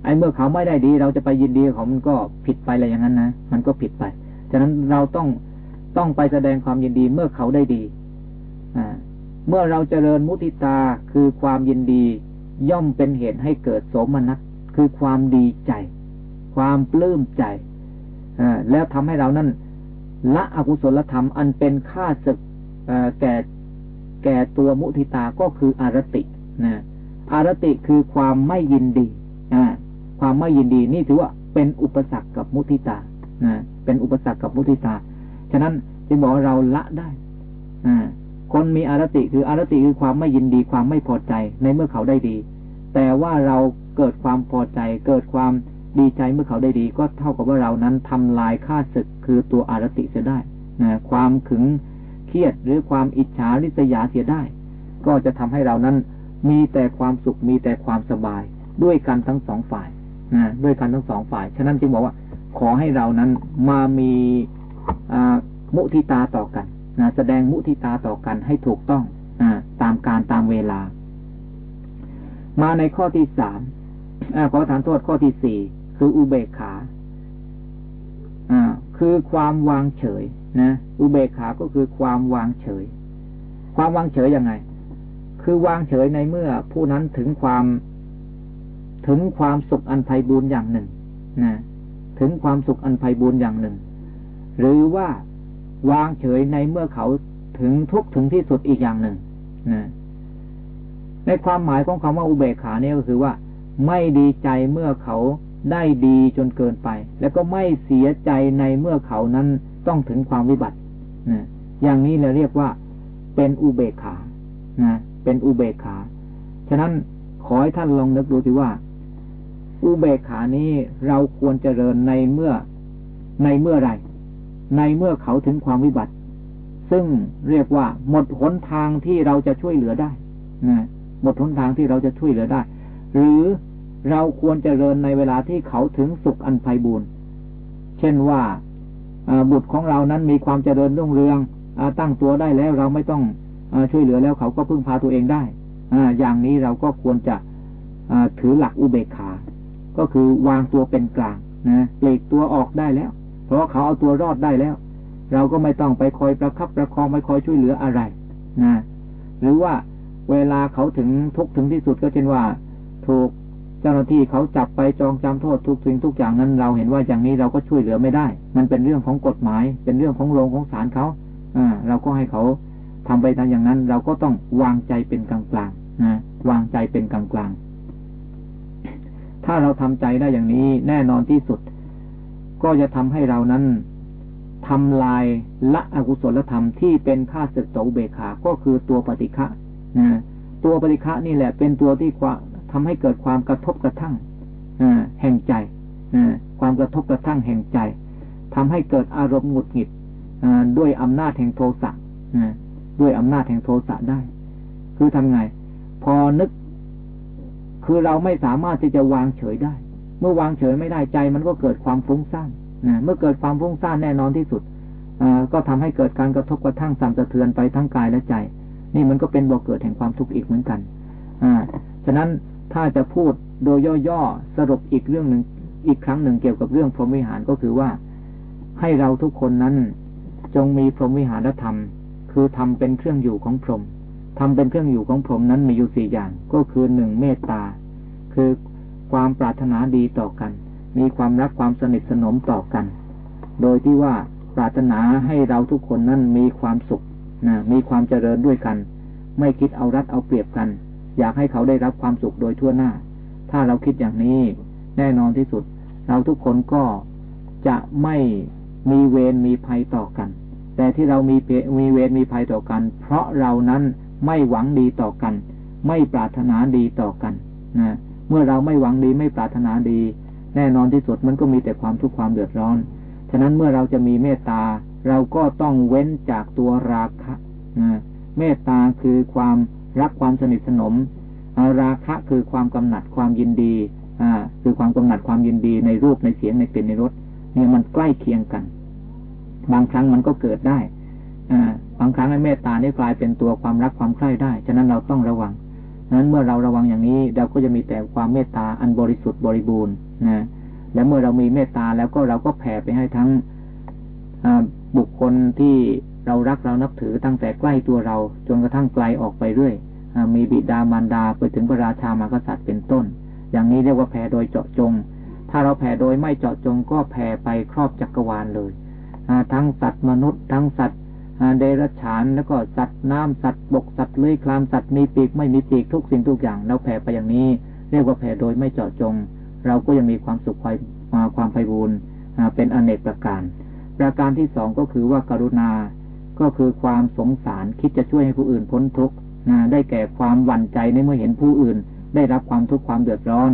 ไอ้เมื่อเขาไม่ได้ดี เราจะไปยินดีเขามันก็ผิดไปอะไรอย่างนั้นนะมันก็ผิดไปฉะนั้นเราต้อง ต้องไปแสดงความยินดีเมื่อเขาได้ดีเมื่อเราเจริญมุติตาคือความยินดีย่อมเป็นเหตุให้เกิดโสมนัสคือความดีใจ ความปลื้มใจแล้วทำให้เรานั้นละอกุศลธรรมอันเป็นค่าศึกแก่แก่ตัวมุทิตาก็คืออารตินะอารติคือความไม่ยินดีความไม่ยินดีนี่ถือว่าเป็นอุปสรรคกับมุทิตานะเป็นอุปสรรคกับมุทิตา ฉะนั้นจึงบอกเราละได้อคนมีอารติคืออารติคือความไม่ยินดีความไม่พอใจในเมื่อเขาได้ดี แต่ว่าเราเกิดความพอใจ เกิดความดีใจเมื่อเขาได้ดี ก็เท่ากับว่าเรานั้นทำลายค่าศึกคือตัวอารติเสียได้นะความขึงเครียดหรือความอิจฉาริษยาเสียได้ ก็จะทำให้เรานั้นมีแต่ความสุขมีแต่ความสบาย ด้วยกันทั้งสองฝ่ายนะด้วยกันทั้งสองฝ่าย ฉะนั้นจึงบอกว่า ขอให้เรานั้นมามี มุทิตาต่อกันนะแสดงมุทิตาต่อกันให้ถูกต้องอตามการตามเวลา มาในข้อที่สามขอฐานโทษข้อที่สี่คืออุเบกขาอ่าคือความวางเฉยนะอุเบกขาก็คือความวางเฉย ความวางเฉยยังไง คือวางเฉยในเมื่อผู้นั้นถึงความถึงความสุขอันไพบูรณ์อย่างหนึ่งนะถึงความสุขอันไพบูรณ์อย่างหนึ่ง หรือว่าวางเฉยในเมื่อเขาถึงทุกถึงที่สุดอีกอย่างหนึ่งนะในความหมายของคำว่าอุเบกขาเนี่ยก็คือว่า ไม่ดีใจเมื่อเขาได้ดีจนเกินไป แล้วก็ไม่เสียใจในเมื่อเขานั้นต้องถึงความวิบัตินะอย่างนี้เราเรียกว่าเป็นอุเบกขานะเป็นอุเบกขา ฉะนั้นขอให้ท่านลองนึกดูสิว่า อุเบกขานี้เราควรเจริญในเมื่อในเมื่อไร ในเมื่อเขาถึงความวิบัติ ซึ่งเรียกว่า หมดหนทางที่เราจะช่วยเหลือได้นะหมดหนทางที่เราจะช่วยเหลือได้ หรือเราควรเจริญในเวลาที่เขาถึงสุขอันไพบูรณ์เช่นว่าบุตรของเรานั้นมีความเจริญรุ่งเรืองตั้งตัวได้แล้วเราไม่ต้องอช่วยเหลือแล้วเขาก็พึ่งพาตัวเองได้ออย่างนี้เราก็ควรจะถือหลักอุเบกขา ก็คือวางตัวเป็นกลางนะเปลีกตัวออกได้แล้ว เพราะเขาเอาตัวรอดได้แล้ว เราก็ไม่ต้องไปคอยประคับประคองไปคอยช่วยเหลืออะไรนะหรือว่าเวลาเขาถึงทุกถึงที่สุดก็เช่นว่า ถูกเจ้าหน้าที่เขาจับไปจองจำโทษทุกสิ่งทุกอย่างนั้นเราเห็นว่าอย่างนี้เราก็ช่วยเหลือไม่ได้ มันเป็นเรื่องของกฎหมาย เป็นเรื่องของโรงของศาลเขาอ่าเราก็ให้เขาทำไปตามอย่างนั้น เราก็ต้องวางใจเป็นกลางกลางนะวางใจเป็นกลางกลางถ้าเราทำใจได้อย่างนี้แน่นอนที่สุด ก็จะทำให้เรานั้นทำลายละอกุศลธรรมที่เป็นข้าศึกต่ออุเบกขา ก็คือตัวปฏิฆะนะตัวปฏิฆะนี่แหละ เป็นตัวที่ทำให้เกิดความกระทบกระทั่งแห่งใจความกระทบกระทั่งแห่งใจทำให้เกิดอารมณ์หงุดหงิดด้วยอำนาจแห่งโทสะด้วยอำนาจแห่งโทสะได้ คือทำไง พอนึก คือเราไม่สามารถที่จะวางเฉยได้ เมื่อวางเฉยไม่ได้ใจ มันก็เกิดความฟุ้งซ่านนะเมื่อเกิดความฟุ้งซ่านแน่นอนที่สุดก็ทำให้เกิดการกระทบกระทั่งสั่นสะเทือนไปทั้งกายและใจ นี่มันก็เป็นบ่อเกิดแห่งความทุกข์อีกเหมือนกันอ่าฉะนั้นถ้าจะพูดโดยย่อๆสรุปอีกเรื่องหนึ่งอีกครั้งหนึ่งเกี่ยวกับเรื่องพรหมวิหารก็คือว่า ให้เราทุกคนนั้นจงมีพรหมวิหารธรรม คือทำเป็นเครื่องอยู่ของพรหมทำเป็นเครื่องอยู่ของพรหมนั้นมีอยู่สี่อย่าง ก็คือหนึ่งเมตตา คือ ความปรารถนาดีต่อกัน มีความรักความสนิทสนมต่อกัน โดยที่ว่าปรารถนาให้เราทุกคนนั้นมีความสุขนะมีความเจริญด้วยกัน ไม่คิดเอารัดเอาเปรียบกัน อยากให้เขาได้รับความสุขโดยทั่วหน้า ถ้าเราคิดอย่างนี้แน่นอนที่สุด เราทุกคนก็จะไม่มีเวรมีภัยต่อกัน แต่ที่เรามีมีเวรมีภัยต่อกัน เพราะเรานั้นไม่หวังดีต่อกัน ไม่ปรารถนาดีต่อกันนะ เมื่อเราไม่หวังดีไม่ปรารถนาดี แน่นอนที่สุดมันก็มีแต่ความทุกข์ความเดือดร้อน ฉะนั้นเมื่อเราจะมีเมตตา เราก็ต้องเว้นจากตัวราคะเมตตาคือความรักความสนิทสนม ราคะคือความกำหนัดความยินดีคือความกำหนัดความยินดีในรูปในเสียงในกลิ่นในรสเนี่ยมันใกล้เคียงกัน บางครั้งมันก็เกิดได้อบางครั้งเมตตานี่กลายเป็นตัวความรักความใคร่ได้ ฉะนั้นเราต้องระวัง นั้นเมื่อเราระวังอย่างนี้เราก็จะมีแต่ความเมตตาอันบริสุทธิ์บริบูรณ์นะและเมื่อเรามีเมตตาแล้วก็เราก็แผ่ไปให้ทั้งบุคคลที่เรารักเรานับถือตั้งแต่ใกล้ตัวเราจนกระทั่งไกลออกไปเรื่อยมีบิดามารดาไปถึงพระราชามากษัตริย์เป็นต้น อย่างนี้เรียกว่าแผ่โดยเจาะจง ถ้าเราแผ่โดยไม่เจาะจงก็แผ่ไปครอบจักรวาลเลยทั้งสัตว์มนุษย์ ทั้งสัตว์ เดรัจฉานแล้วก็สัตว์น้ำสัตว์บกสัตว์เลื้อยคลานสัตว์มีปีกไม่มีปีกทุกสิ่งทุกอย่างเราแผ่ไปอย่างนี้ เรียกว่าแผ่โดยไม่เจาะจง เราก็ยังมีความสุขความไพบูรณ์เป็นอเนกประการ ประการที่สองก็คือว่าการุณา ก็คือความสงสารคิดจะช่วยให้ผู้อื่นพ้นทุกข์ได้แก่ความหวั่นใจในเมื่อเห็นผู้อื่น ได้รับความทุกข์ความเดือดร้อน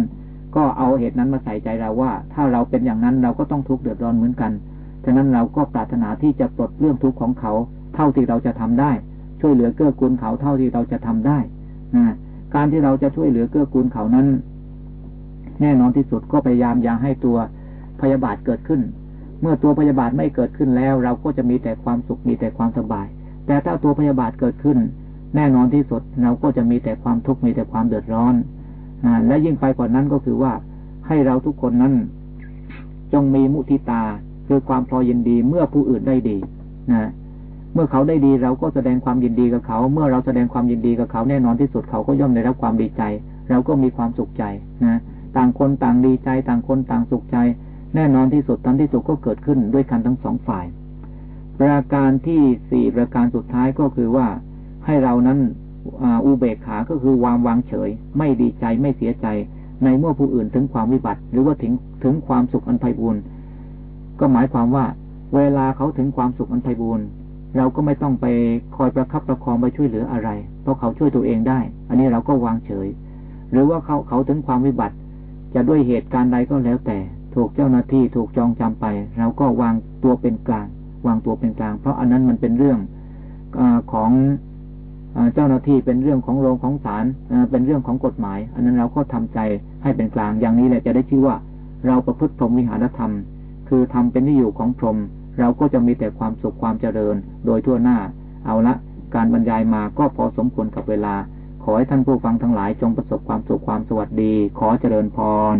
ก็เอาเหตุนั้นมาใส่ใจเราว่า ถ้าเราเป็นอย่างนั้นเราก็ต้องทุกข์เดือดร้อนเหมือนกัน ฉะนั้นเราก็ปรารถนาที่จะปลดเรื่องทุกข์ของเขา เท่าที่เราจะทำได้ ช่วยเหลือเกื้อกูลเขาเท่าที่เราจะทำได้นะการที่เราจะช่วยเหลือเกื้อกูลเขานั้น แน่นอนที่สุดก็พยายามอย่าให้ตัวพยาบาทเกิดขึ้น เมื่อตัวพยาบาทไม่เกิดขึ้นแล้ว เราก็จะมีแต่ความสุขมีแต่ความสบาย แต่ถ้าตัวพยาบาทเกิดขึ้น แน่นอนที่สุดเราก็จะมีแต่ความทุกข์มีแต่ความเดือดร้อนอและยิ่งไปกว่านั้นก็คือว่าให้เราทุกคนนั้น จงมีมุทิตา คือความพอยินดีเมื่อผู้อื่นได้ดีนะเมื่อเขาได้ดีเราก็แสดงความยินดีกับเขา เมื่อเราแสดงความยินดีกับเขาแน่นอนที่สุดเขาก็ย่อมได้รับความดีใจ เราก็มีความสุขใจนะต่างคนต่างดีใจ ต่างคนต่างสุขใจ แน่นอนที่สุดทันที่สุดก็เกิดขึ้นด้วยกันทั้งสองฝ่าย ประการที่สี่ประการสุดท้ายก็คือว่าให้เรานั้นอุเบกขาก็คือวางวางเฉย ไม่ดีใจไม่เสียใจ ในเมื่อผู้อื่นถึงความวิบัติ หรือว่าถึงถึงความสุขอันไพบูรณ์ ก็หมายความว่า เวลาเขาถึงความสุขอันไพบูรณ์เราก็ไม่ต้องไปคอยประคับประคองไปช่วยเหลืออะไร เพราะเขาช่วยตัวเองได้ อันนี้เราก็วางเฉย หรือว่าเขาเขาถึงความวิบัติ จะด้วยเหตุการณ์ใดก็แล้วแต่ ถูกเจ้าหน้าที่ถูกจองจำไป เราก็วางตัวเป็นกลาง วางตัวเป็นกลาง เพราะอันนั้นมันเป็นเรื่องอของเจ้าหน้าที่เป็นเรื่องของโรงของศาลเป็นเรื่องของกฎหมาย อันนั้นเราก็ทำใจให้เป็นกลางอย่างนี้แหละจะได้ชื่อว่า เราประพฤติพรหมวิหารธรรม คือทำเป็นที่อยู่ของพรหมเราก็จะมีแต่ความสุขความเจริญ โดยทั่วหน้า เอาละ การบรรยายมาก็พอสมควรกับเวลา ขอให้ท่านผู้ฟังทั้งหลายจงประสบความสุขความสวัสดี ขอเจริญพร